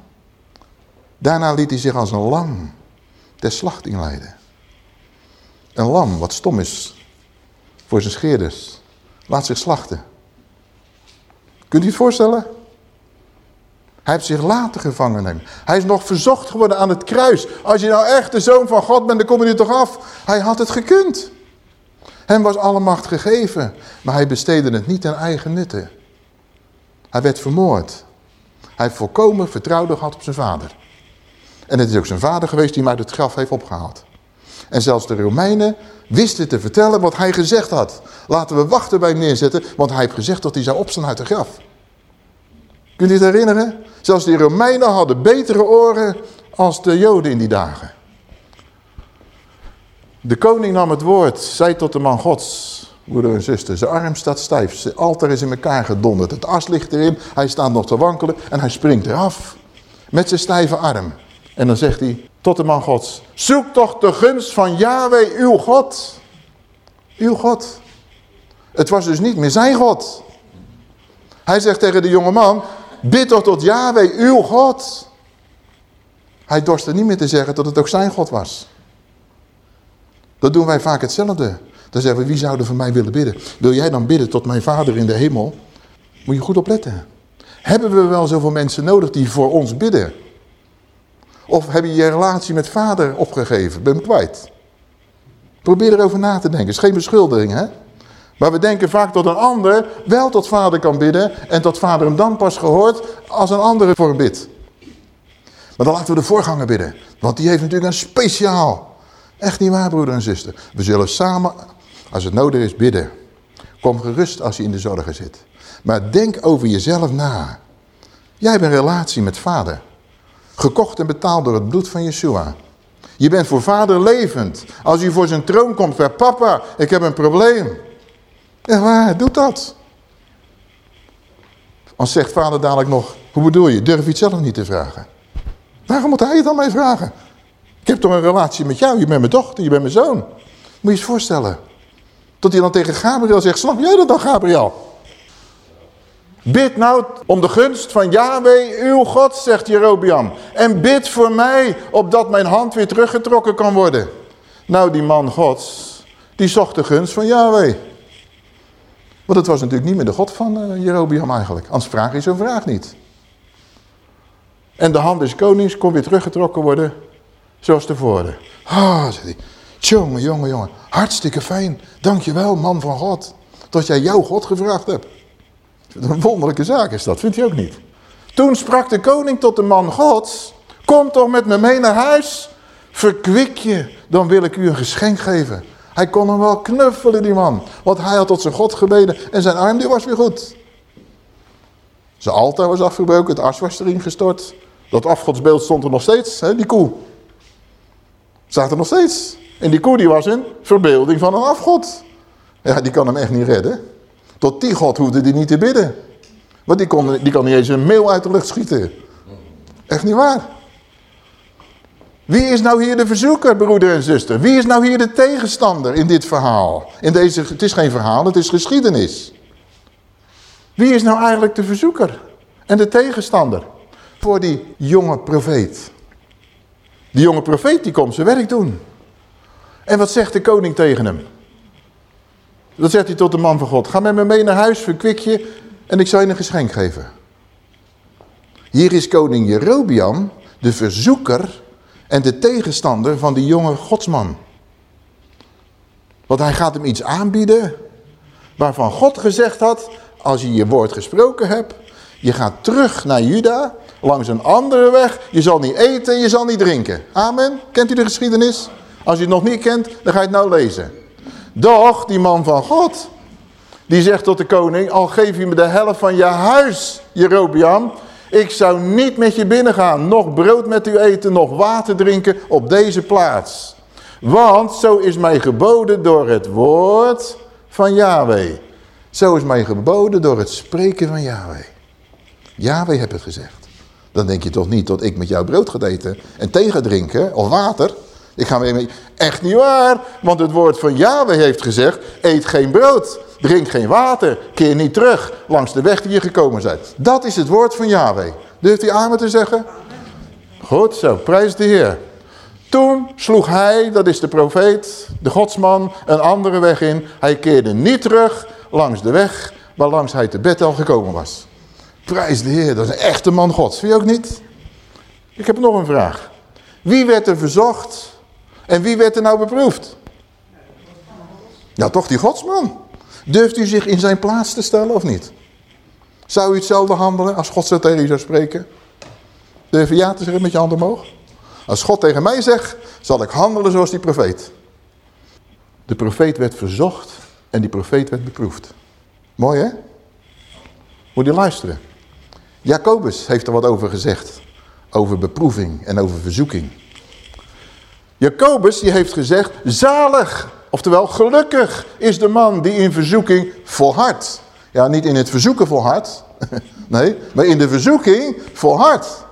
A: Daarna liet hij zich als een lam ter slachting leiden. Een lam, wat stom is voor zijn scheerders. Laat zich slachten. Kunt u het voorstellen? Hij heeft zich later gevangen genomen. Hij is nog verzocht geworden aan het kruis. Als je nou echt de zoon van God bent, dan kom je er toch af. Hij had het gekund. Hem was alle macht gegeven. Maar hij besteedde het niet aan eigen nutten. Hij werd vermoord. Hij volkomen vertrouwd gehad op zijn vader. En het is ook zijn vader geweest die hem uit het graf heeft opgehaald. En zelfs de Romeinen wisten te vertellen wat hij gezegd had. Laten we wachten bij hem neerzetten, want hij heeft gezegd dat hij zou opstaan uit het graf. Kunt u het herinneren? Zelfs die Romeinen hadden betere oren als de Joden in die dagen. De koning nam het woord, zei tot de man gods, moeder en zuster, zijn arm staat stijf, zijn altaar is in elkaar gedonderd, het as ligt erin, hij staat nog te wankelen en hij springt eraf. met zijn stijve arm. En dan zegt hij tot de man gods. Zoek toch de gunst van Yahweh, uw God. Uw God. Het was dus niet meer zijn God. Hij zegt tegen de jonge man, bid toch tot Yahweh, uw God. Hij dorste niet meer te zeggen dat het ook zijn God was. Dat doen wij vaak hetzelfde. Dan zeggen we, wie zou er voor mij willen bidden? Wil jij dan bidden tot mijn vader in de hemel? Moet je goed opletten. Hebben we wel zoveel mensen nodig die voor ons bidden? Of heb je je relatie met vader opgegeven? Ben kwijt. Probeer erover na te denken. Het is geen beschuldiging, hè? Maar we denken vaak dat een ander wel tot vader kan bidden... en dat vader hem dan pas gehoord als een andere voor hem bidt. Maar dan laten we de voorganger bidden. Want die heeft natuurlijk een speciaal. Echt niet waar, broeder en zuster. We zullen samen, als het nodig is, bidden. Kom gerust als je in de zorgen zit. Maar denk over jezelf na. Jij hebt een relatie met vader. Gekocht en betaald door het bloed van Yeshua. Je bent voor vader levend. Als je voor zijn troon komt, zegt papa, ik heb een probleem. Ja, waar, doe dat. Als zegt vader dadelijk nog, hoe bedoel je, durf je het zelf niet te vragen. Waarom moet hij het dan mij vragen? Ik heb toch een relatie met jou, je bent mijn dochter, je bent mijn zoon. Moet je je eens voorstellen. Tot hij dan tegen Gabriel zegt, snap jij dat dan Gabriel? Bid nou om de gunst van Yahweh, uw God, zegt Jerobiam. En bid voor mij, opdat mijn hand weer teruggetrokken kan worden. Nou, die man gods, die zocht de gunst van Yahweh. Want het was natuurlijk niet meer de God van uh, Jerobiam eigenlijk. Anders vraag je zo'n vraag niet. En de hand des konings kon weer teruggetrokken worden zoals tevoren. Ah, zegt hij. Jongen, jongen, jongen. Hartstikke fijn. Dankjewel, man van God. Dat jij jouw God gevraagd hebt. Een wonderlijke zaak is dat, vindt u ook niet? Toen sprak de koning tot de man gods. Kom toch met me mee naar huis. Verkwik je, dan wil ik u een geschenk geven. Hij kon hem wel knuffelen, die man. Want hij had tot zijn God gebeden en zijn arm die was weer goed. Zijn altaar was afgebroken, het as was erin gestort. Dat afgodsbeeld stond er nog steeds, hè, die koe. Staat er nog steeds. En die koe die was een verbeelding van een afgod. Ja, die kan hem echt niet redden. Tot die God hoefde hij niet te bidden. Want die, kon, die kan niet eens een mail uit de lucht schieten. Echt niet waar. Wie is nou hier de verzoeker, broeder en zuster? Wie is nou hier de tegenstander in dit verhaal? In deze, het is geen verhaal, het is geschiedenis. Wie is nou eigenlijk de verzoeker en de tegenstander voor die jonge profeet? Die jonge profeet die komt zijn werk doen. En wat zegt de koning tegen hem? Dat zegt hij tot de man van God. Ga met me mee naar huis, verkwik je en ik zal je een geschenk geven. Hier is koning Jerobiam, de verzoeker en de tegenstander van die jonge godsman. Want hij gaat hem iets aanbieden waarvan God gezegd had, als je je woord gesproken hebt, je gaat terug naar Juda, langs een andere weg, je zal niet eten, je zal niet drinken. Amen. Kent u de geschiedenis? Als je het nog niet kent, dan ga je het nou lezen. Doch, die man van God, die zegt tot de koning, al geef je me de helft van je huis, Jerobiam, ik zou niet met je binnengaan, nog brood met u eten, nog water drinken op deze plaats. Want zo is mij geboden door het woord van Yahweh. Zo is mij geboden door het spreken van Yahweh. Yahweh heeft het gezegd. Dan denk je toch niet dat ik met jou brood ga eten en thee ga drinken of water. Ik ga mee. Echt niet waar, want het woord van Yahweh heeft gezegd, eet geen brood, drink geen water, keer niet terug langs de weg die je gekomen bent. Dat is het woord van Yahweh. Durft hij amen te zeggen? Goed zo, prijs de Heer. Toen sloeg hij, dat is de profeet, de godsman, een andere weg in. Hij keerde niet terug langs de weg waarlangs hij te bed al gekomen was. Prijs de Heer, dat is een echte man gods. Vind je ook niet? Ik heb nog een vraag. Wie werd er verzocht en wie werd er nou beproefd? Nou, toch die godsman. Durft u zich in zijn plaats te stellen of niet? Zou u hetzelfde handelen als God zo tegen u zou spreken? Durf je ja te zeggen met je handen omhoog? Als God tegen mij zegt, zal ik handelen zoals die profeet. De profeet werd verzocht en die profeet werd beproefd. Mooi hè? Moet je luisteren. Jacobus heeft er wat over gezegd. Over beproeving en over verzoeking. Jacobus die heeft gezegd, zalig, oftewel gelukkig is de man die in verzoeking volhardt. Ja, niet in het verzoeken volhardt, nee, maar in de verzoeking volhardt.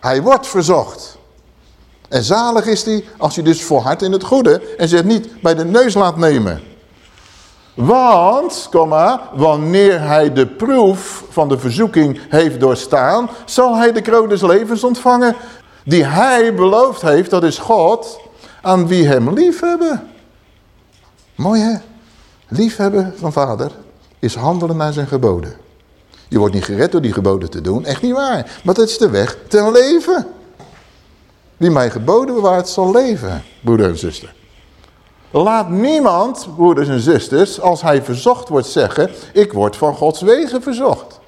A: Hij wordt verzocht. En zalig is hij als hij dus volhardt in het goede en zich niet bij de neus laat nemen. Want, komma, wanneer hij de proef van de verzoeking heeft doorstaan, zal hij de kroon des levens ontvangen. Die hij beloofd heeft, dat is God, aan wie hem lief hebben. Mooi hè? Liefhebben van vader is handelen naar zijn geboden. Je wordt niet gered door die geboden te doen, echt niet waar. Maar dat is de weg ten leven. Wie mij geboden bewaart zal leven, broeder en zuster. Laat niemand, broeders en zusters, als hij verzocht wordt zeggen, ik word van Gods wegen verzocht.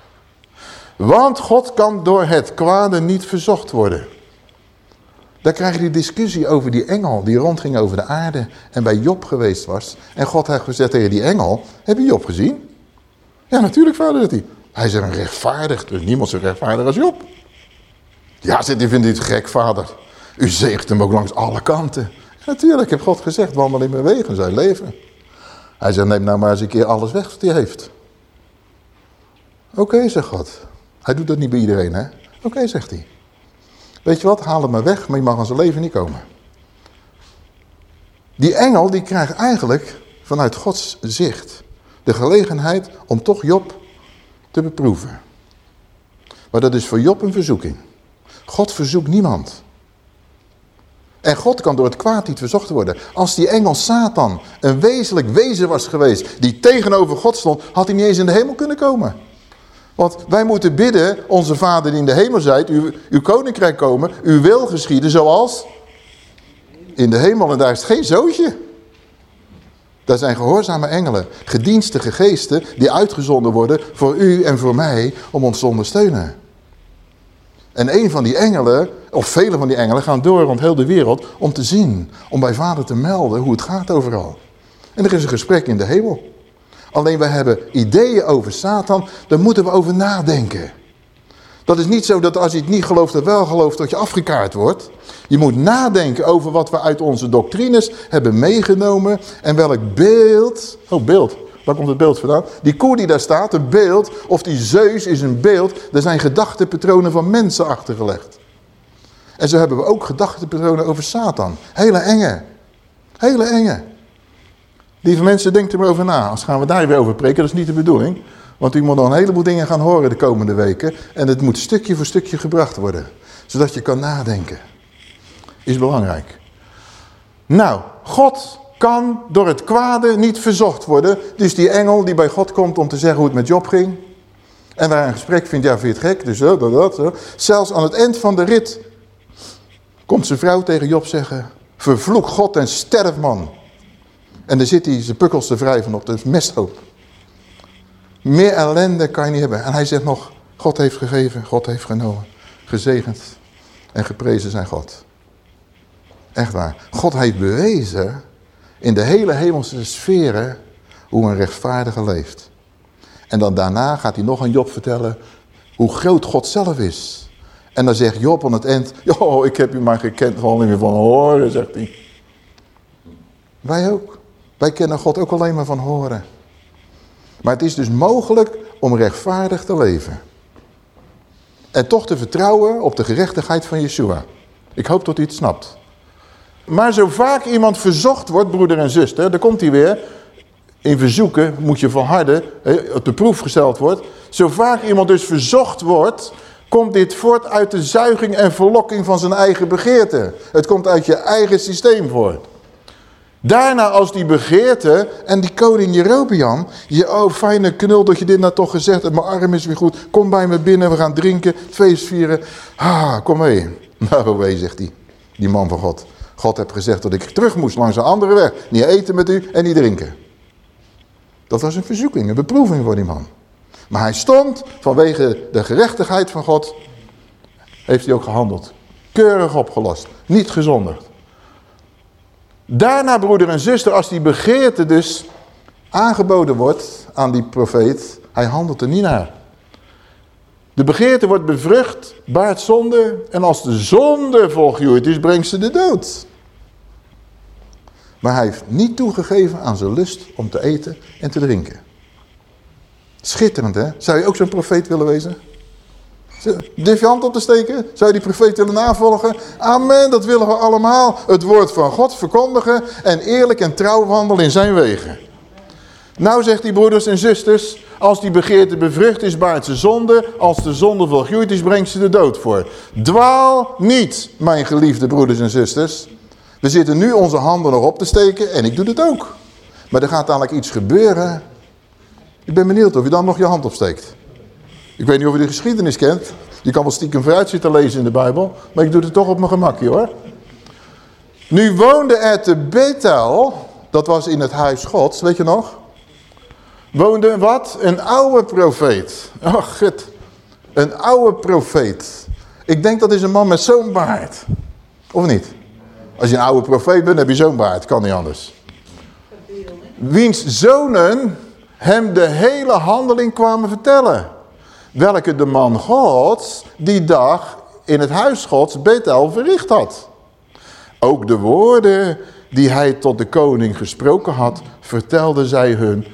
A: Want God kan door het kwade niet verzocht worden. Daar krijg je die discussie over die engel die rondging over de aarde en bij Job geweest was. En God heeft gezegd tegen die engel, heb je Job gezien? Ja, natuurlijk vader, dat hij. Hij is een rechtvaardig, dus niemand zo rechtvaardig als Job. Ja, zit hij vindt dit gek vader. U zegt hem ook langs alle kanten. Natuurlijk, heb God gezegd, wandel in mijn wegen, zijn leven. Hij zegt, neem nou maar eens een keer alles weg wat hij heeft. Oké, zegt God. Hij doet dat niet bij iedereen, hè? Oké, zegt hij. Weet je wat, haal hem maar weg, maar je mag aan zijn leven niet komen. Die engel, die krijgt eigenlijk vanuit Gods zicht de gelegenheid om toch Job te beproeven. Maar dat is voor Job een verzoeking. God verzoekt niemand. En God kan door het kwaad niet verzocht worden. Als die engel Satan een wezenlijk wezen was geweest die tegenover God stond, had hij niet eens in de hemel kunnen komen. Want wij moeten bidden, onze Vader die in de hemel zijt, uw, uw koninkrijk komen, uw wil geschieden zoals in de hemel. En daar is geen zootje. Daar zijn gehoorzame engelen, gedienstige geesten die uitgezonden worden voor u en voor mij om ons te ondersteunen. En een van die engelen, of vele van die engelen, gaan door rond heel de wereld om te zien, om bij vader te melden hoe het gaat overal. En er is een gesprek in de hemel. Alleen wij hebben ideeën over Satan, daar moeten we over nadenken. Dat is niet zo dat als je het niet gelooft of wel gelooft dat je afgekaart wordt. Je moet nadenken over wat we uit onze doctrines hebben meegenomen en welk beeld, oh beeld, waar komt het beeld vandaan? Die koe die daar staat, een beeld, of die zeus is een beeld, er zijn gedachtepatronen van mensen achtergelegd. En zo hebben we ook gedachtepatronen over Satan. Hele enge, hele enge. Lieve mensen, denkt er maar over na. Als gaan we daar weer over preken, dat is niet de bedoeling. Want u moet nog een heleboel dingen gaan horen de komende weken. En het moet stukje voor stukje gebracht worden. Zodat je kan nadenken. Is belangrijk. Nou, God kan door het kwade niet verzocht worden. Dus die engel die bij God komt om te zeggen hoe het met Job ging. En daar een gesprek vindt, ja vind je het gek? Dus zo, dat, dat, zo. Zelfs aan het eind van de rit komt zijn vrouw tegen Job zeggen. Vervloek God en sterf man. En dan zit hij zijn pukkels te wrijven op de mesthoop. Meer ellende kan je niet hebben. En hij zegt nog, God heeft gegeven, God heeft genomen. Gezegend en geprezen zijn God. Echt waar. God heeft bewezen in de hele hemelse sferen hoe een rechtvaardige leeft. En dan daarna gaat hij nog aan Job vertellen hoe groot God zelf is. En dan zegt Job aan het eind, joh, ik heb u maar gekend gewoon niet meer van horen, zegt hij. Wij ook. Wij kennen God ook alleen maar van horen. Maar het is dus mogelijk om rechtvaardig te leven. En toch te vertrouwen op de gerechtigheid van Yeshua. Ik hoop dat u het snapt. Maar zo vaak iemand verzocht wordt, broeder en zuster, daar komt hij weer. In verzoeken moet je volharden, op de proef gesteld wordt. Zo vaak iemand dus verzocht wordt, komt dit voort uit de zuiging en verlokking van zijn eigen begeerte. Het komt uit je eigen systeem voort. Daarna als die begeerte en die koning Jerobeam, je oh fijne knul dat je dit nou toch gezegd hebt, mijn arm is weer goed, kom bij me binnen, we gaan drinken, feest vieren. Ah, kom mee. Nou, wee, zegt hij, die man van God. God heeft gezegd dat ik terug moest langs een andere weg. Niet eten met u en niet drinken. Dat was een verzoeking, een beproeving voor die man. Maar hij stond vanwege de gerechtigheid van God, heeft hij ook gehandeld. Keurig opgelost, niet gezondigd. Daarna, broeder en zuster, als die begeerte dus aangeboden wordt aan die profeet, hij handelt er niet naar. De begeerte wordt bevrucht, baart zonde, en als de zonde volgroeid is, brengt ze de dood. Maar hij heeft niet toegegeven aan zijn lust om te eten en te drinken. Schitterend, hè? Zou je ook zo'n profeet willen wezen? Durf je hand op te steken? Zou je die profeet willen navolgen? Amen, dat willen we allemaal. Het woord van God verkondigen en eerlijk en trouw wandelen in zijn wegen. Nou zegt die broeders en zusters, als die begeerte bevrucht is, baart ze zonde. Als de zonde volgroeid is, brengt ze de dood voor. Dwaal niet, mijn geliefde broeders en zusters. We zitten nu onze handen nog op te steken en ik doe het ook. Maar er gaat dadelijk iets gebeuren. Ik ben benieuwd of je dan nog je hand opsteekt. Ik weet niet of je de geschiedenis kent. Je kan wel stiekem vooruit zitten lezen in de Bijbel. Maar ik doe het toch op mijn gemakje hoor. Nu woonde er te Bethel, dat was in het huis gods, weet je nog? Woonde wat? Een oude profeet. Oh, gut. Een oude profeet. Ik denk dat is een man met zo'n baard. Of niet? Als je een oude profeet bent, heb je zo'n baard. Kan niet anders. Wiens zonen hem de hele handeling kwamen vertellen. Welke de man gods die dag in het huis gods Bethel verricht had. Ook de woorden die hij tot de koning gesproken had, vertelde zij hun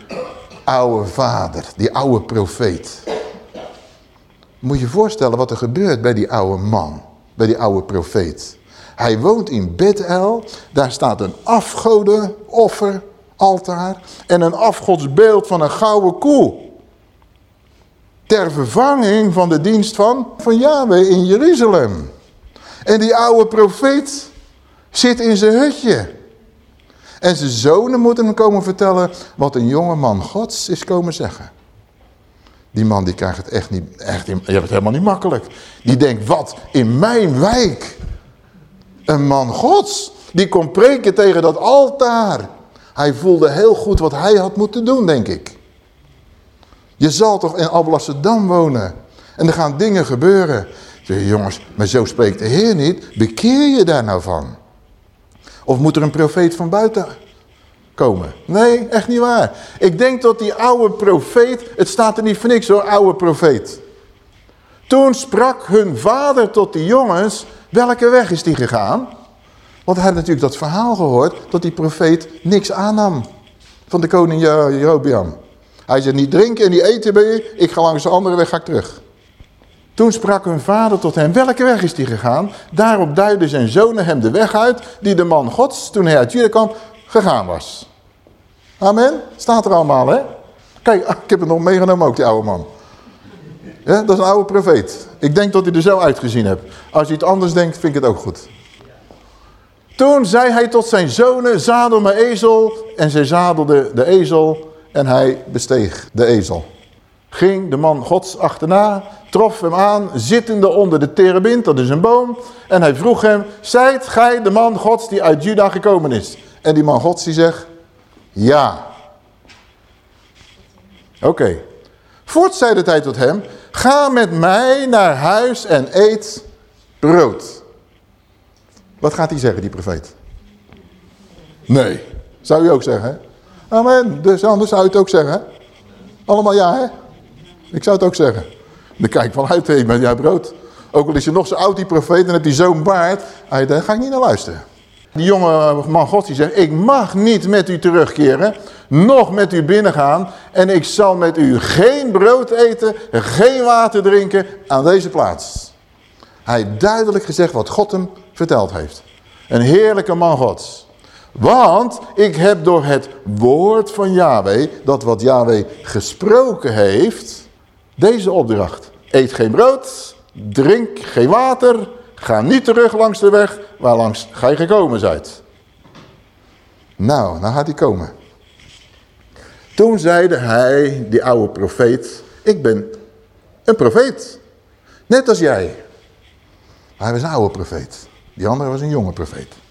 A: oude vader, die oude profeet. Moet je voorstellen wat er gebeurt bij die oude man, bij die oude profeet. Hij woont in Bethel, daar staat een afgodenoffer, altaar en een afgodsbeeld van een gouden koe. Ter vervanging van de dienst van, van Yahweh in Jeruzalem. En die oude profeet zit in zijn hutje. En zijn zonen moeten hem komen vertellen wat een jonge man gods is komen zeggen. Die man die krijgt het echt niet, echt, je hebt het helemaal niet makkelijk. Die denkt, wat, in mijn wijk? Een man gods, die kon preken tegen dat altaar. Hij voelde heel goed wat hij had moeten doen, denk ik. Je zal toch in Alblasserdam wonen. En er gaan dingen gebeuren. Jongens, maar zo spreekt de Heer niet. Bekeer je daar nou van? Of moet er een profeet van buiten komen? Nee, echt niet waar. Ik denk dat die oude profeet, het staat er niet voor niks hoor, oude profeet. Toen sprak hun vader tot die jongens, welke weg is die gegaan? Want hij had natuurlijk dat verhaal gehoord dat die profeet niks aannam van de koning Jerobeam. Hij zei niet drinken en niet eten bij je, ik ga langs de andere weg, ga terug. Toen sprak hun vader tot hem, welke weg is die gegaan? Daarop duidden zijn zonen hem de weg uit, die de man gods, toen hij uit Juda kwam, gegaan was. Amen? Staat er allemaal, hè? Kijk, ik heb het nog meegenomen ook, die oude man. Ja, dat is een oude profeet. Ik denk dat hij er zo uitgezien hebt. Als je het anders denkt, vind ik het ook goed. Toen zei hij tot zijn zonen, zadel mijn ezel. En zij zadelden de ezel en hij besteeg de ezel. Ging de man gods achterna, trof hem aan, zittende onder de terebint, dat is een boom. En hij vroeg hem, zijt gij de man gods die uit Juda gekomen is? En die man gods die zegt, ja. Oké. Okay. Voort zeide hij tot hem, ga met mij naar huis en eet brood. Wat gaat hij zeggen, die profeet? Nee. Zou je ook zeggen, Amen. Dus anders zou je het ook zeggen. Allemaal ja, hè? Ik zou het ook zeggen. Dan kijk ik wel uit, hé, met jij brood. Ook al is je nog zo oud, die profeet, en heb je zo'n baard. Daar ga ik niet naar luisteren. Die jonge man God die zegt, ik mag niet met u terugkeren, nog met u binnengaan. En ik zal met u geen brood eten, geen water drinken aan deze plaats. Hij duidelijk gezegd wat God hem verteld heeft. Een heerlijke man Gods. Want ik heb door het woord van Yahweh, dat wat Yahweh gesproken heeft, deze opdracht. Eet geen brood, drink geen water, ga niet terug langs de weg waar langs gij gekomen zijt. Nou, nou gaat hij komen. Toen zeide hij, die oude profeet, ik ben een profeet. Net als jij. hij was een oude profeet. Die andere was een jonge profeet.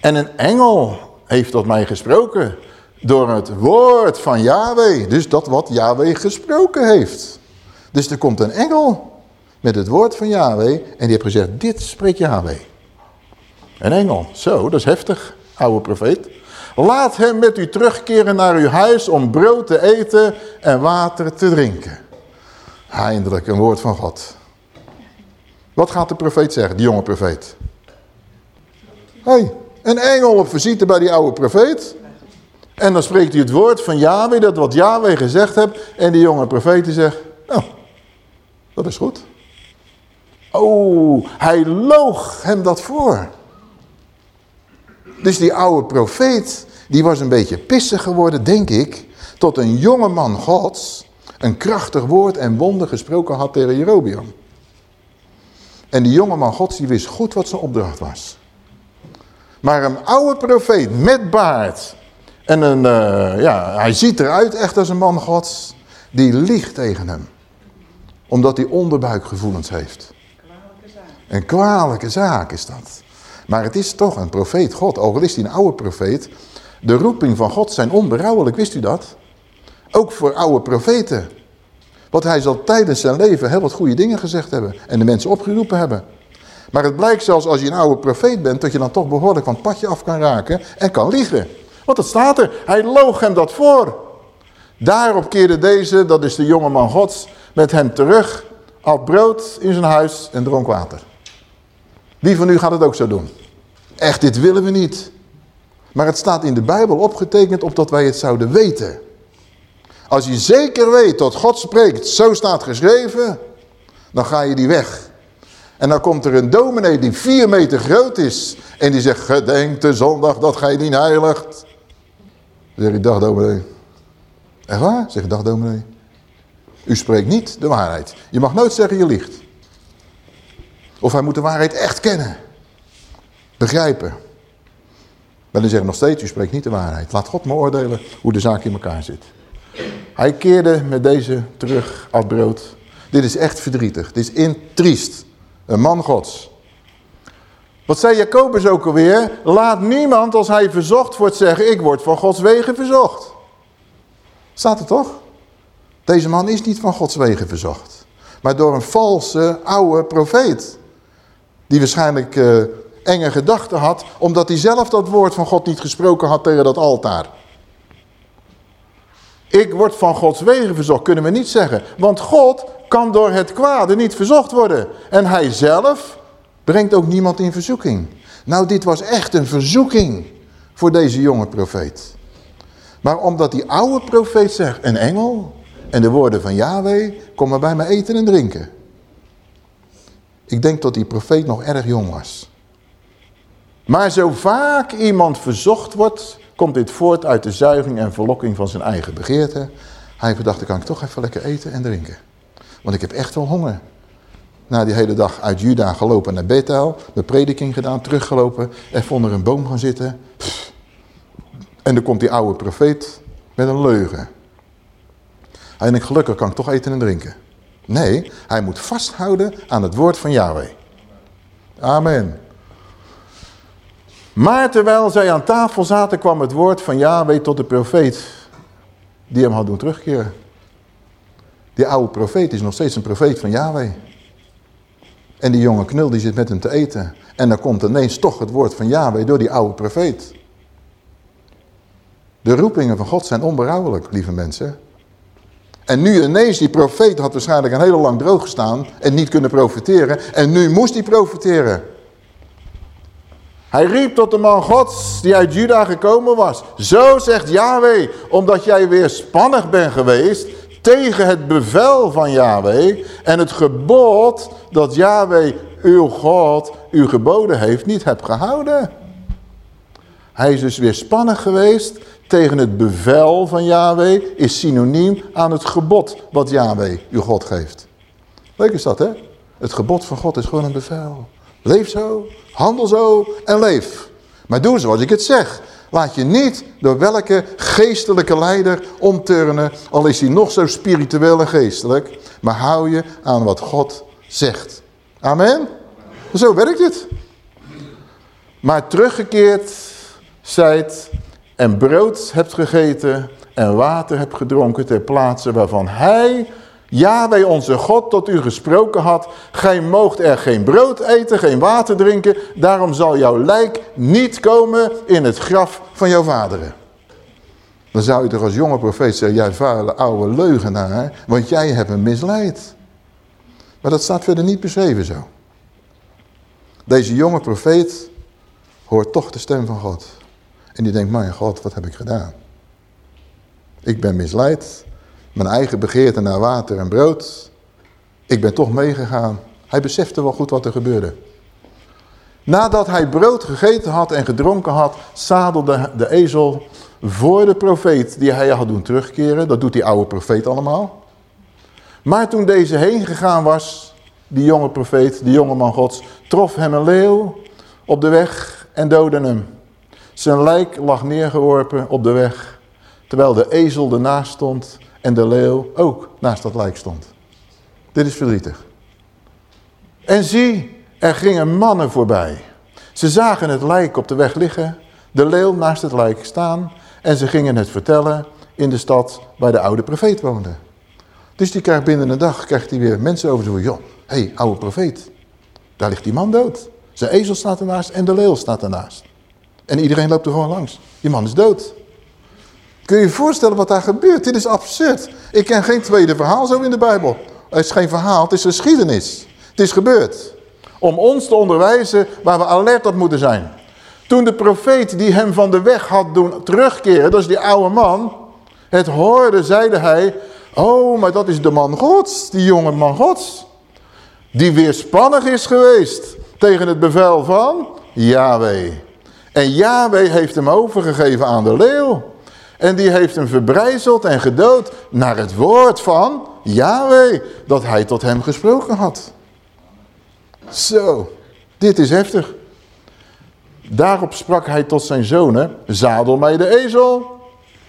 A: En een engel heeft tot mij gesproken door het woord van Yahweh. Dus dat wat Yahweh gesproken heeft. Dus er komt een engel met het woord van Yahweh en die heeft gezegd, dit spreekt Yahweh. Een engel, zo, dat is heftig, oude profeet. Laat hem met u terugkeren naar uw huis om brood te eten en water te drinken. Eindelijk een woord van God. Wat gaat de profeet zeggen, die jonge profeet? Hé, een engel op visite bij die oude profeet. En dan spreekt hij het woord van Yahweh, dat wat Yahweh gezegd hebt. En die jonge profeet die zegt, nou, dat is goed. Oh, hij loog hem dat voor. Dus die oude profeet, die was een beetje pissig geworden, denk ik, tot een jonge man gods een krachtig woord en wonder gesproken had tegen Jerobiam. En die jonge man gods, die wist goed wat zijn opdracht was. Maar een oude profeet met baard en een, uh, ja, hij ziet eruit echt als een man gods, die liegt tegen hem. Omdat hij onderbuikgevoelens heeft. Een kwalijke zaak is dat. Maar het is toch een profeet God, ook al is hij een oude profeet. De roeping van God zijn onberouwelijk, wist u dat? Ook voor oude profeten. Want hij zal tijdens zijn leven heel wat goede dingen gezegd hebben. En de mensen opgeroepen hebben. Maar het blijkt zelfs als je een oude profeet bent... dat je dan toch behoorlijk van het padje af kan raken en kan liegen. Want het staat er. Hij loog hem dat voor. Daarop keerde deze, dat is de jonge man gods, met hem terug. At brood in zijn huis en dronk water. Wie van u gaat het ook zo doen? Echt, dit willen we niet. Maar het staat in de Bijbel opgetekend opdat wij het zouden weten. Als je zeker weet dat God spreekt, zo staat geschreven, dan ga je die weg. En dan komt er een dominee die vier meter groot is. En die zegt, gedenk de zondag dat gij niet heiligt. Dan zeg ik, dag dominee. Echt waar? Zeg dag dominee. U spreekt niet de waarheid. Je mag nooit zeggen je liegt. Of hij moet de waarheid echt kennen. Begrijpen. Maar dan zeg ik nog steeds, u spreekt niet de waarheid. Laat God me oordelen hoe de zaak in elkaar zit. Hij keerde met deze terug als brood. Dit is echt verdrietig. Dit is intriest. Een man gods. Wat zei Jacobus ook alweer? Laat niemand als hij verzocht wordt zeggen, ik word van Gods wegen verzocht. Staat er toch? Deze man is niet van Gods wegen verzocht. Maar door een valse oude profeet. Die waarschijnlijk uh, enge gedachten had, omdat hij zelf dat woord van God niet gesproken had tegen dat altaar. Ik word van Gods wegen verzocht, kunnen we niet zeggen. Want God kan door het kwade niet verzocht worden. En hij zelf brengt ook niemand in verzoeking. Nou, dit was echt een verzoeking voor deze jonge profeet. Maar omdat die oude profeet zegt, een engel en de woorden van Yahweh, kom maar bij me eten en drinken. Ik denk dat die profeet nog erg jong was. Maar zo vaak iemand verzocht wordt, komt dit voort uit de zuiging en verlokking van zijn eigen begeerte. Hij bedacht, dan kan ik toch even lekker eten en drinken. Want ik heb echt wel honger. Na die hele dag uit Juda gelopen naar Bethel, de prediking gedaan, teruggelopen, even onder een boom gaan zitten. En dan komt die oude profeet met een leugen. Hij denkt, gelukkig kan ik toch eten en drinken. Nee, hij moet vasthouden aan het woord van Yahweh. Amen. Maar terwijl zij aan tafel zaten, kwam het woord van Yahweh tot de profeet. Die hem had doen terugkeren. Die oude profeet is nog steeds een profeet van Yahweh. En die jonge knul die zit met hem te eten. En dan komt ineens toch het woord van Yahweh door die oude profeet. De roepingen van God zijn onberouwelijk, lieve mensen. En nu ineens, die profeet had waarschijnlijk een hele lang droog gestaan en niet kunnen profiteren. En nu moest hij profiteren. Hij riep tot de man gods die uit Juda gekomen was. Zo zegt Yahweh, omdat jij weer spannig bent geweest tegen het bevel van Yahweh en het gebod dat Yahweh, uw God, u geboden heeft, niet hebt gehouden. Hij is dus weer spannig geweest tegen het bevel van Yahweh, is synoniem aan het gebod wat Yahweh, uw God, geeft. Leuk is dat, hè? Het gebod van God is gewoon een bevel. Leef zo, handel zo en leef. Maar doe zoals ik het zeg. Laat je niet door welke geestelijke leider omturnen, al is hij nog zo spiritueel en geestelijk. Maar hou je aan wat God zegt. Amen? Zo werkt het. Maar teruggekeerd zijt en brood hebt gegeten en water hebt gedronken ter plaatse waarvan hij wij onze God tot u gesproken had, gij moogt er geen brood eten, geen water drinken, daarom zal jouw lijk niet komen in het graf van jouw vaderen. Dan zou je toch als jonge profeet zeggen, jij vuile oude leugenaar, want jij hebt hem misleid. Maar dat staat verder niet beschreven zo. Deze jonge profeet hoort toch de stem van God. En die denkt, mijn God, wat heb ik gedaan? Ik ben misleid. Mijn eigen begeerte naar water en brood. Ik ben toch meegegaan. Hij besefte wel goed wat er gebeurde. Nadat hij brood gegeten had en gedronken had, zadelde de ezel voor de profeet die hij had doen terugkeren. Dat doet die oude profeet allemaal. Maar toen deze heen gegaan was, die jonge profeet, die jonge man gods, trof hem een leeuw op de weg en doodde hem. Zijn lijk lag neergeworpen op de weg, terwijl de ezel ernaast stond en de leeuw ook naast dat lijk stond. Dit is verdrietig. En zie, er gingen mannen voorbij. Ze zagen het lijk op de weg liggen, de leeuw naast het lijk staan en ze gingen het vertellen in de stad waar de oude profeet woonde. Dus die krijgt binnen een dag krijgt hij weer mensen over joh, hé, hey, oude profeet, daar ligt die man dood. Zijn ezel staat ernaast en de leeuw staat ernaast. En iedereen loopt er gewoon langs. Die man is dood. Kun je je voorstellen wat daar gebeurt? Dit is absurd. Ik ken geen tweede verhaal zo in de Bijbel. Het is geen verhaal, het is geschiedenis. Het is gebeurd. Om ons te onderwijzen waar we alert op moeten zijn. Toen de profeet die hem van de weg had doen terugkeren, dat is die oude man, het hoorde, zeide hij, oh, maar dat is de man gods, die jonge man gods. Die weerspannig is geweest tegen het bevel van Yahweh. En Yahweh heeft hem overgegeven aan de leeuw. En die heeft hem verbrijzeld en gedood naar het woord van Yahweh, dat hij tot hem gesproken had. Zo, dit is heftig. Daarop sprak hij tot zijn zonen, zadel mij de ezel.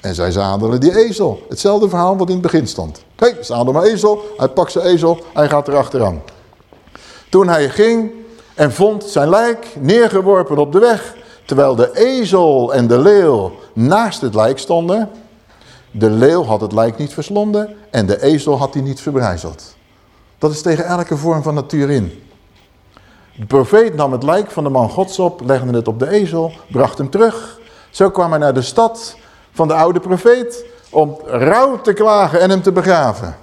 A: En zij zadelen die ezel. Hetzelfde verhaal wat in het begin stond. Kijk, zadel mijn ezel, hij pakt zijn ezel, hij gaat erachteraan. Toen hij ging en vond zijn lijk neergeworpen op de weg, terwijl de ezel en de leeuw naast het lijk stonden. De leeuw had het lijk niet verslonden en de ezel had hij niet verbrijzeld. Dat is tegen elke vorm van natuur in. De profeet nam het lijk van de man gods op, legde het op de ezel, bracht hem terug. Zo kwam hij naar de stad van de oude profeet om rouw te klagen en hem te begraven.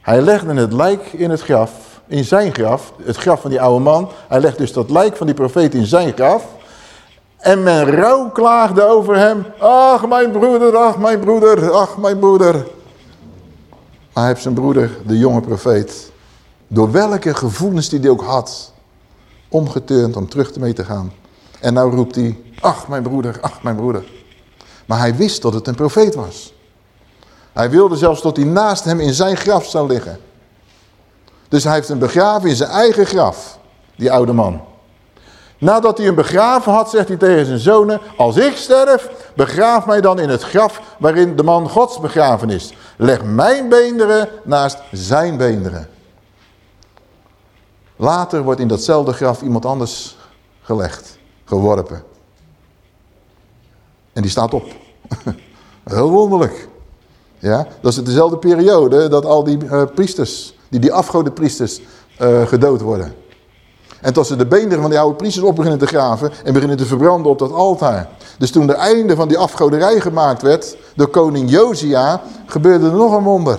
A: Hij legde het lijk in het graf, in zijn graf, het graf van die oude man. Hij legde dus dat lijk van die profeet in zijn graf. En men rouw klaagde over hem. Ach, mijn broeder, ach, mijn broeder, ach, mijn broeder. Maar hij heeft zijn broeder, de jonge profeet, door welke gevoelens die hij ook had, omgeturnd om terug mee te gaan. En nou roept hij, ach mijn broeder, ach mijn broeder. Maar hij wist dat het een profeet was. Hij wilde zelfs dat hij naast hem in zijn graf zou liggen. Dus hij heeft hem begraven in zijn eigen graf, die oude man. Nadat hij hem begraven had, zegt hij tegen zijn zonen, als ik sterf, begraaf mij dan in het graf waarin de man gods begraven is. Leg mijn beenderen naast zijn beenderen. Later wordt in datzelfde graf iemand anders gelegd, geworpen. En die staat op. Heel wonderlijk. Ja, dat is dezelfde periode dat al die uh, priesters, die, die afgodenpriesters, uh, gedood worden. En tot ze de beenderen van die oude priesters op beginnen te graven en beginnen te verbranden op dat altaar. Dus toen de einde van die afgoderij gemaakt werd door koning Josia, gebeurde er nog een wonder.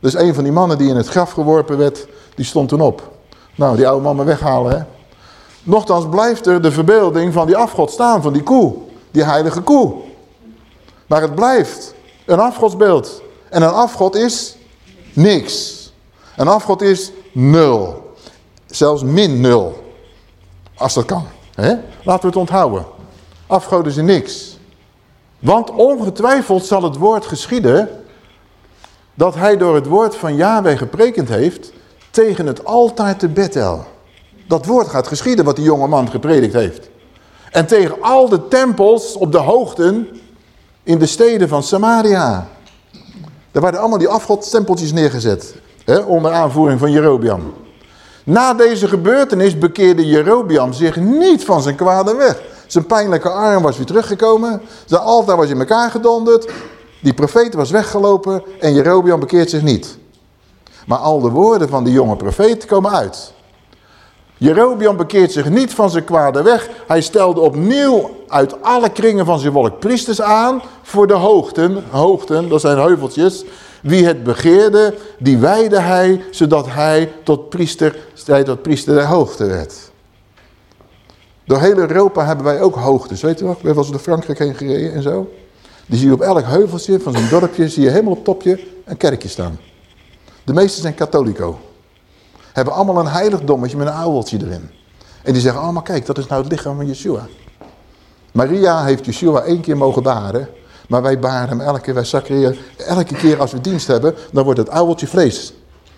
A: Dus een van die mannen die in het graf geworpen werd, die stond toen op. Nou, die oude man maar weghalen, hè. Nochtans blijft er de verbeelding van die afgod staan, van die koe. Die heilige koe. Maar het blijft een afgodsbeeld. En een afgod is niks. Een afgod is nul. Zelfs min nul. Als dat kan. Laten we het onthouden. Afgoden zijn niks. Want ongetwijfeld zal het woord geschieden... dat hij door het woord van Yahweh geprekend heeft tegen het altaar te Bethel. Dat woord gaat geschieden wat die jonge man gepredikt heeft. En tegen al de tempels op de hoogten in de steden van Samaria. Daar waren allemaal die afgodstempeltjes neergezet. Onder aanvoering van Jerobiam. Na deze gebeurtenis bekeerde Jerobiam zich niet van zijn kwade weg. Zijn pijnlijke arm was weer teruggekomen. Zijn altaar was in elkaar gedonderd. Die profeet was weggelopen en Jerobiam bekeert zich niet. Maar al de woorden van de jonge profeet komen uit. Jerobiam bekeert zich niet van zijn kwade weg. Hij stelde opnieuw uit alle kringen van zijn volk priesters aan voor de hoogten. Hoogten, dat zijn heuveltjes. Wie het begeerde, die wijde hij, zodat hij tot priester, hij tot priester der hoogte werd. Door heel Europa hebben wij ook hoogtes. Weet je wel, we hebben eens door Frankrijk heen gereden en zo. Die zie je op elk heuveltje van zo'n dorpje, zie je helemaal op topje een kerkje staan. De meeste zijn katholico. Hebben allemaal een heiligdommetje met een ouweltje erin. En die zeggen allemaal, kijk, dat is nou het lichaam van Yeshua. Maria heeft Yeshua één keer mogen baren. Maar wij baren hem elke keer, wij sacreren. Elke keer als we dienst hebben, dan wordt het ouweltje vlees.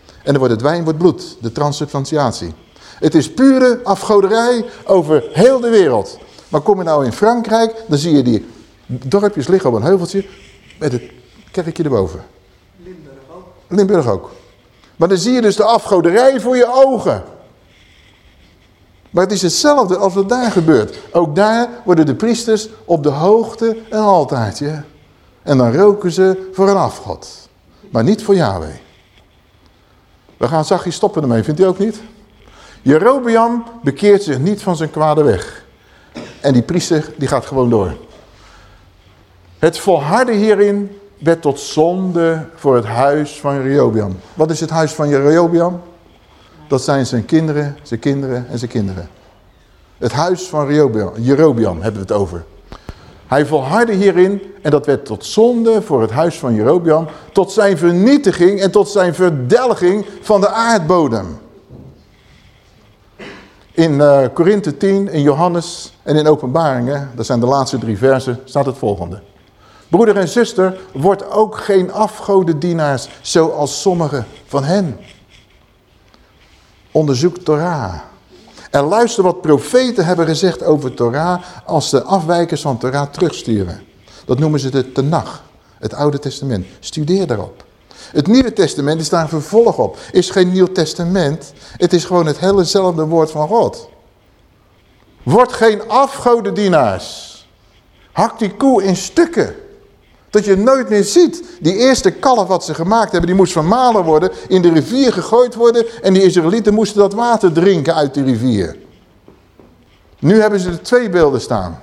A: En dan wordt het wijn wordt bloed, de transubstantiatie. Het is pure afgoderij over heel de wereld. Maar kom je nou in Frankrijk, dan zie je die dorpjes liggen op een heuveltje met het kerkje erboven. Limburg ook. Limburg ook. Maar dan zie je dus de afgoderij voor je ogen. Maar het is hetzelfde als wat daar gebeurt. Ook daar worden de priesters op de hoogte een altaartje. En dan roken ze voor een afgod. Maar niet voor Yahweh. We gaan zachtjes stoppen ermee, vindt u ook niet? Jerobeam bekeert zich niet van zijn kwade weg. En die priester die gaat gewoon door. Het volharden hierin werd tot zonde voor het huis van Jerobeam. Wat is het huis van Jerobeam? Dat zijn zijn kinderen, zijn kinderen en zijn kinderen. Het huis van Jerobeam hebben we het over. Hij volhardde hierin en dat werd tot zonde voor het huis van Jerobeam, tot zijn vernietiging en tot zijn verdelging van de aardbodem. In uh, Korinthe 10, in Johannes en in Openbaringen, dat zijn de laatste drie versen, staat het volgende. Broeder en zuster, wordt ook geen afgodendienaars zoals sommige van hen. Onderzoek Torah. En luister wat profeten hebben gezegd over Torah als de afwijkers van Torah terugsturen. Dat noemen ze de Tenach, het Oude Testament. Studeer daarop. Het Nieuwe Testament is daar een vervolg op. Is geen Nieuw Testament, het is gewoon het helezelfde woord van God. Word geen afgodendienaars. Hak die koe in stukken. Dat je nooit meer ziet. Die eerste kalf wat ze gemaakt hebben, die moest vermalen worden, in de rivier gegooid worden en die Israëlieten moesten dat water drinken uit de rivier. Nu hebben ze er twee beelden staan.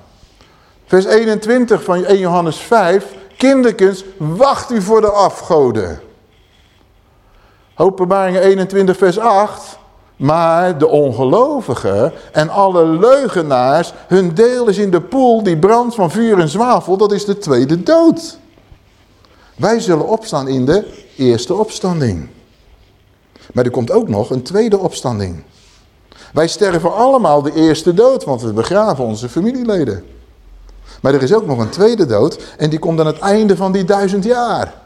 A: Vers 21 van 1 Johannes 5. Kinderkens, wacht u voor de afgoden. Openbaringen 21 vers 8. Maar de ongelovigen en alle leugenaars, hun deel is in de poel die brandt van vuur en zwavel, dat is de tweede dood. Wij zullen opstaan in de eerste opstanding. Maar er komt ook nog een tweede opstanding. Wij sterven allemaal de eerste dood, want we begraven onze familieleden. Maar er is ook nog een tweede dood en die komt aan het einde van die duizend jaar.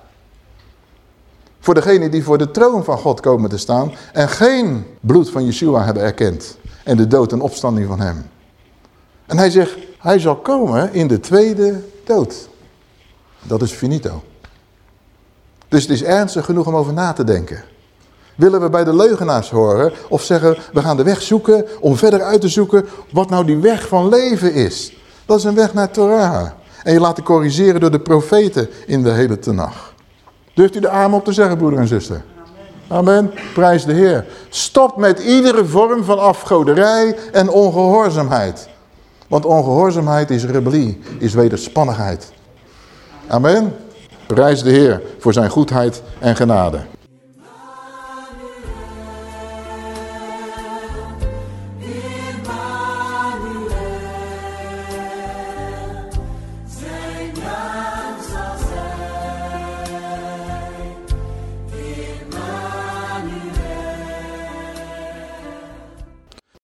A: Voor degenen die voor de troon van God komen te staan en geen bloed van Yeshua hebben erkend. En de dood en opstanding van hem. En hij zegt, hij zal komen in de tweede dood. Dat is finito. Dus het is ernstig genoeg om over na te denken. Willen we bij de leugenaars horen of zeggen we gaan de weg zoeken om verder uit te zoeken wat nou die weg van leven is. Dat is een weg naar Torah. En je laten corrigeren door de profeten in de hele tenag. Durft u de arm op te zeggen broeder en zuster? Amen. Prijs de Heer. Stop met iedere vorm van afgoderij en ongehoorzaamheid. Want ongehoorzaamheid is rebellie, is wederspannigheid. Amen. Prijs de Heer voor zijn goedheid en genade.